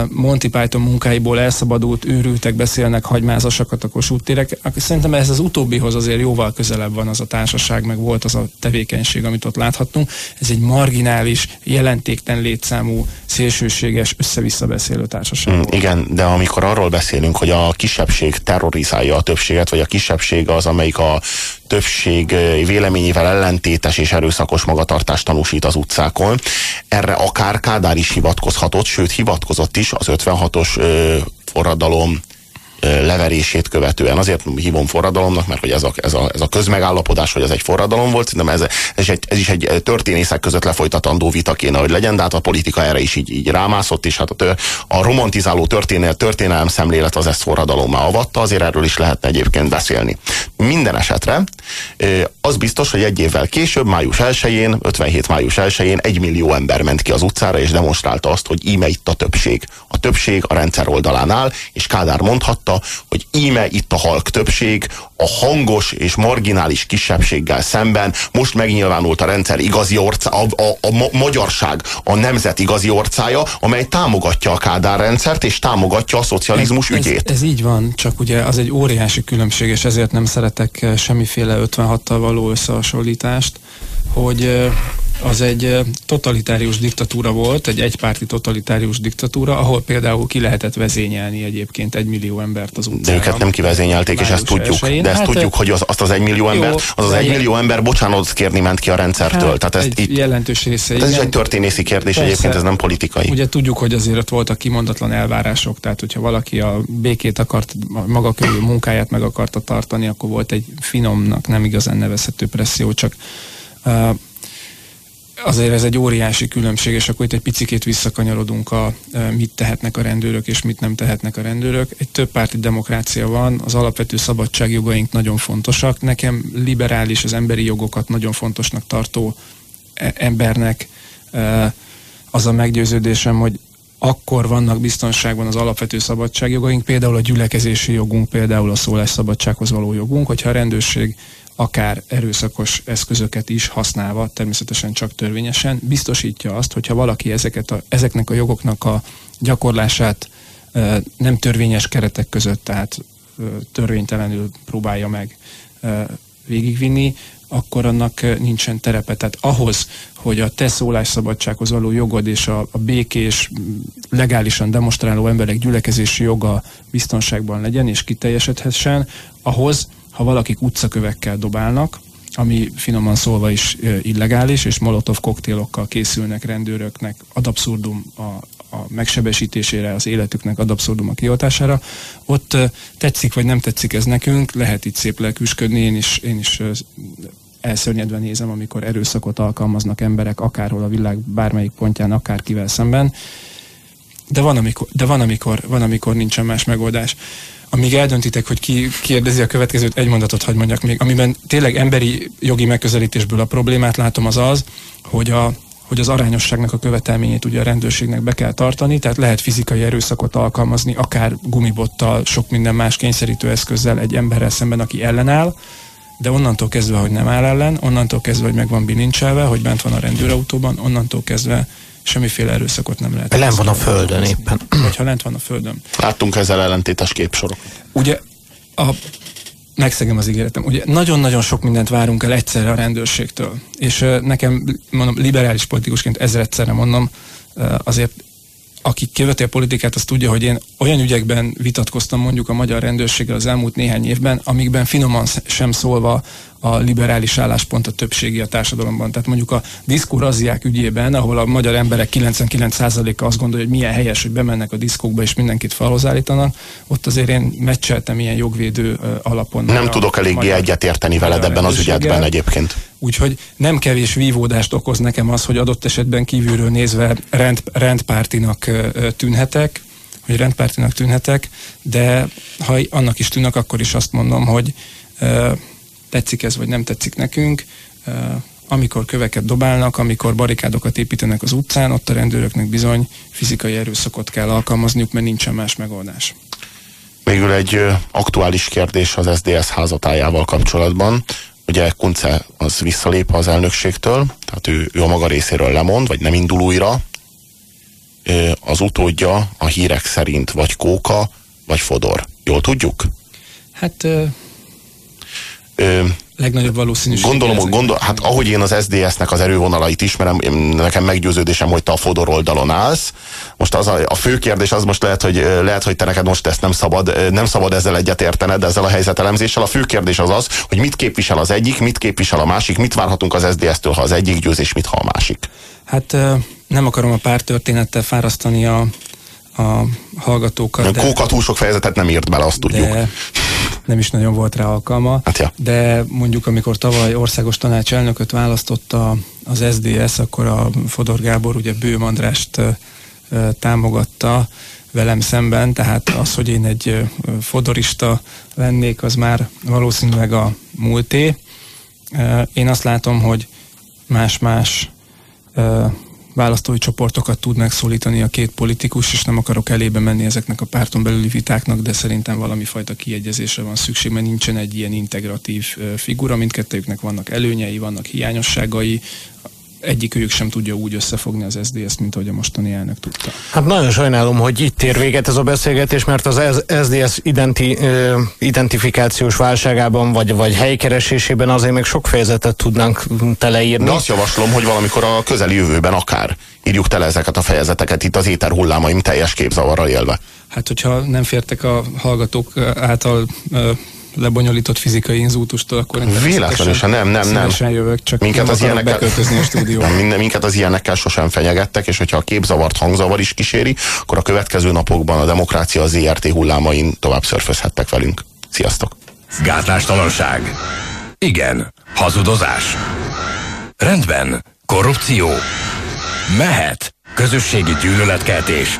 Monty Python munkáiból elszabadult őrültek beszélnek hagymázasokat a Kossuth térek. Szerintem ez az utóbbihoz azért jóval közelebb van az a társaság, meg volt az a tevékenység, amit ott láthattunk. Ez egy marginális, jelentéktelen létszámú, szélsőséges, össze-vissza beszélő társaság. Mm, igen, de amikor arról beszélünk, hogy a kisebbség terrorizálja a többséget, vagy a kisebbség az, amelyik a többség véleményével ellentétes és erőszakos magatartást tanúsít az utcákon. Erre akár Kádár is hivatkozhatott, sőt hivatkozott is az 56-os forradalom leverését követően. Azért hívom forradalomnak, mert hogy ez a, ez a, ez a közmegállapodás, hogy ez egy forradalom volt, szerintem ez, ez, egy, ez is egy történészek között lefolytatandó vita kéne, hogy legyen, de hát a politika erre is így, így rámászott, és hát a, a romantizáló történel, történelem szemlélet az ezt forradalommá avatta, azért erről is lehetne egyébként beszélni. Minden esetre az biztos, hogy egy évvel később, május 1-én, 57 május 1-én egy millió ember ment ki az utcára, és demonstrálta azt, hogy íme itt a többség. A többség a rendszer oldalán áll, és Kádár mondhatta, mondta, hogy íme itt a halk többség, a hangos és marginális kisebbséggel szemben most megnyilvánult a rendszer igazi orca, a, a, a ma magyarság a nemzet igazi orcája, amely támogatja a Kádár rendszert és támogatja a szocializmus ez, ügyét. Ez, ez így van, csak ugye az egy óriási különbség, és ezért nem szeretek semmiféle 56-tal való összehasonlítást, hogy az egy totalitárius diktatúra volt, egy egypárti totalitárius diktatúra, ahol például ki lehetett vezényelni egyébként egy millió embert az utcára. De őket nem kivezényelték, és ezt tudjuk. Elsőjén. De ezt hát, tudjuk, hogy az, azt az egymillió ember, az az egymillió ember bocsánat kérni ment ki a rendszertől. Hát, Tehát ezt egy itt, jelentős része. Hát ez is egy történészi kérdés, Persze, egyébként ez nem politikai. Ugye tudjuk, hogy azért ott voltak kimondatlan elvárások, tehát hogyha valaki a békét akart, a maga körül munkáját meg akarta tartani, akkor volt egy finomnak nem igazán nevezhető presszió, csak azért ez egy óriási különbség, és akkor itt egy picikét visszakanyarodunk a e, mit tehetnek a rendőrök és mit nem tehetnek a rendőrök. Egy több párti demokrácia van, az alapvető szabadságjogaink nagyon fontosak. Nekem liberális, az emberi jogokat nagyon fontosnak tartó e, embernek e, az a meggyőződésem, hogy akkor vannak biztonságban az alapvető szabadságjogaink, például a gyülekezési jogunk, például a szólásszabadsághoz való jogunk, hogyha a rendőrség akár erőszakos eszközöket is használva, természetesen csak törvényesen, biztosítja azt, hogyha valaki ezeket a, ezeknek a jogoknak a gyakorlását nem törvényes keretek között, tehát törvénytelenül próbálja meg végigvinni, akkor annak nincsen terepe. Tehát ahhoz, hogy a te szólásszabadsághoz való jogod és a, a békés, legálisan demonstráló emberek gyülekezési joga biztonságban legyen és kiteljesedhessen, ahhoz ha valakik utcakövekkel dobálnak, ami finoman szólva is illegális, és molotov koktélokkal készülnek rendőröknek ad abszurdum a, a megsebesítésére, az életüknek ad abszurdum a kioltására. Ott tetszik vagy nem tetszik ez nekünk, lehet itt szép lelküsködni, én is, én is elszörnyedve nézem, amikor erőszakot alkalmaznak emberek akárhol a világ bármelyik pontján, akárkivel szemben. De van, amikor, de van, amikor, van, amikor nincsen más megoldás amíg eldöntitek, hogy ki kérdezi a következőt, egy mondatot hagy mondjak még, amiben tényleg emberi jogi megközelítésből a problémát látom az az, hogy a, hogy az arányosságnak a követelményét ugye a rendőrségnek be kell tartani, tehát lehet fizikai erőszakot alkalmazni, akár gumibottal, sok minden más kényszerítő eszközzel egy emberrel szemben, aki ellenáll, de onnantól kezdve, hogy nem áll ellen, onnantól kezdve, hogy meg van bilincselve, hogy bent van a rendőrautóban, onnantól kezdve semmiféle erőszakot nem lehet. Lent van a földön éppen. Vagy ha lent van a földön. Láttunk ezzel ellentétes képsorok. Ugye a megszegem az ígéretem. Ugye nagyon-nagyon sok mindent várunk el egyszerre a rendőrségtől. És nekem, mondom, liberális politikusként ezredszerre mondom, azért aki követi a politikát, az tudja, hogy én olyan ügyekben vitatkoztam mondjuk a magyar rendőrséggel az elmúlt néhány évben, amikben finoman sem szólva a liberális álláspont a többségi a társadalomban. Tehát mondjuk a diszkóraziák ügyében, ahol a magyar emberek 99%-a azt gondolja, hogy milyen helyes, hogy bemennek a diszkókba és mindenkit falhoz állítanak, ott azért én meccseltem ilyen jogvédő alapon. Nem tudok eléggé egyetérteni veled ebben az ügyetben egyébként. Úgyhogy nem kevés vívódást okoz nekem az, hogy adott esetben kívülről nézve rend, rendpártinak tűnhetek, hogy rendpártinak tűnhetek, de ha annak is tűnök, akkor is azt mondom, hogy tetszik ez vagy nem tetszik nekünk, amikor köveket dobálnak, amikor barikádokat építenek az utcán, ott a rendőröknek bizony fizikai erőszakot kell alkalmazniuk, mert nincsen más megoldás. Végül egy aktuális kérdés az SDS házatájával kapcsolatban. Ugye Kunce az visszalép az elnökségtől, tehát ő, ő a maga részéről lemond, vagy nem indul újra. Az utódja a hírek szerint vagy Kóka, vagy Fodor. Jól tudjuk? Hát ö, ö, legnagyobb valószínűség. Gondolom, hogy gondol, hát ahogy én az SDS-nek az erővonalait ismerem, nekem meggyőződésem, hogy te a Fodor oldalon állsz. Most az a, a fő kérdés az most lehet, hogy lehet, hogy te neked most ezt nem szabad, nem szabad ezzel egyetértened, ezzel a helyzetelemzéssel. A fő kérdés az az, hogy mit képvisel az egyik, mit képvisel a másik, mit várhatunk az SDS-től, ha az egyik győz, és mit ha a másik. Hát nem akarom a pár történettel fárasztani a, a hallgatókat. De, Kóka túl sok fejezetet nem írt bele, azt tudjuk. Nem is nagyon volt rá alkalma. Hát ja. De mondjuk, amikor tavaly országos tanács elnököt választotta az SDS, akkor a Fodor Gábor ugye Bőm Andrást támogatta velem szemben, tehát az, hogy én egy fodorista lennék, az már valószínűleg a múlté. Én azt látom, hogy más-más választói csoportokat tud megszólítani a két politikus, és nem akarok elébe menni ezeknek a párton belüli vitáknak, de szerintem valami fajta kiegyezésre van szükség, mert nincsen egy ilyen integratív figura, mindkettőjüknek vannak előnyei, vannak hiányosságai, egyikőjük sem tudja úgy összefogni az SZDSZ-t, mint ahogy a mostani elnök tudta. Hát nagyon sajnálom, hogy itt ér véget ez a beszélgetés, mert az SZDSZ identi, identifikációs válságában, vagy, vagy helykeresésében azért még sok fejezetet tudnánk teleírni. De azt javaslom, hogy valamikor a közeli jövőben akár írjuk tele ezeket a fejezeteket itt az éter hullámaim teljes képzavarral élve. Hát, hogyha nem fértek a hallgatók által lebonyolított fizikai inzultustól, akkor Véletlenül sem, nem, nem, nem. jövök, csak minket az ilyenekkel, beköltözni a stúdióba. Nem, minden, minket az ilyenekkel sosem fenyegettek, és hogyha a képzavart hangzavar is kíséri, akkor a következő napokban a demokrácia az ZRT hullámain tovább szörfözhettek velünk. Sziasztok! Gátlástalanság. Igen. Hazudozás. Rendben. Korrupció. Mehet. Közösségi gyűlöletkeltés.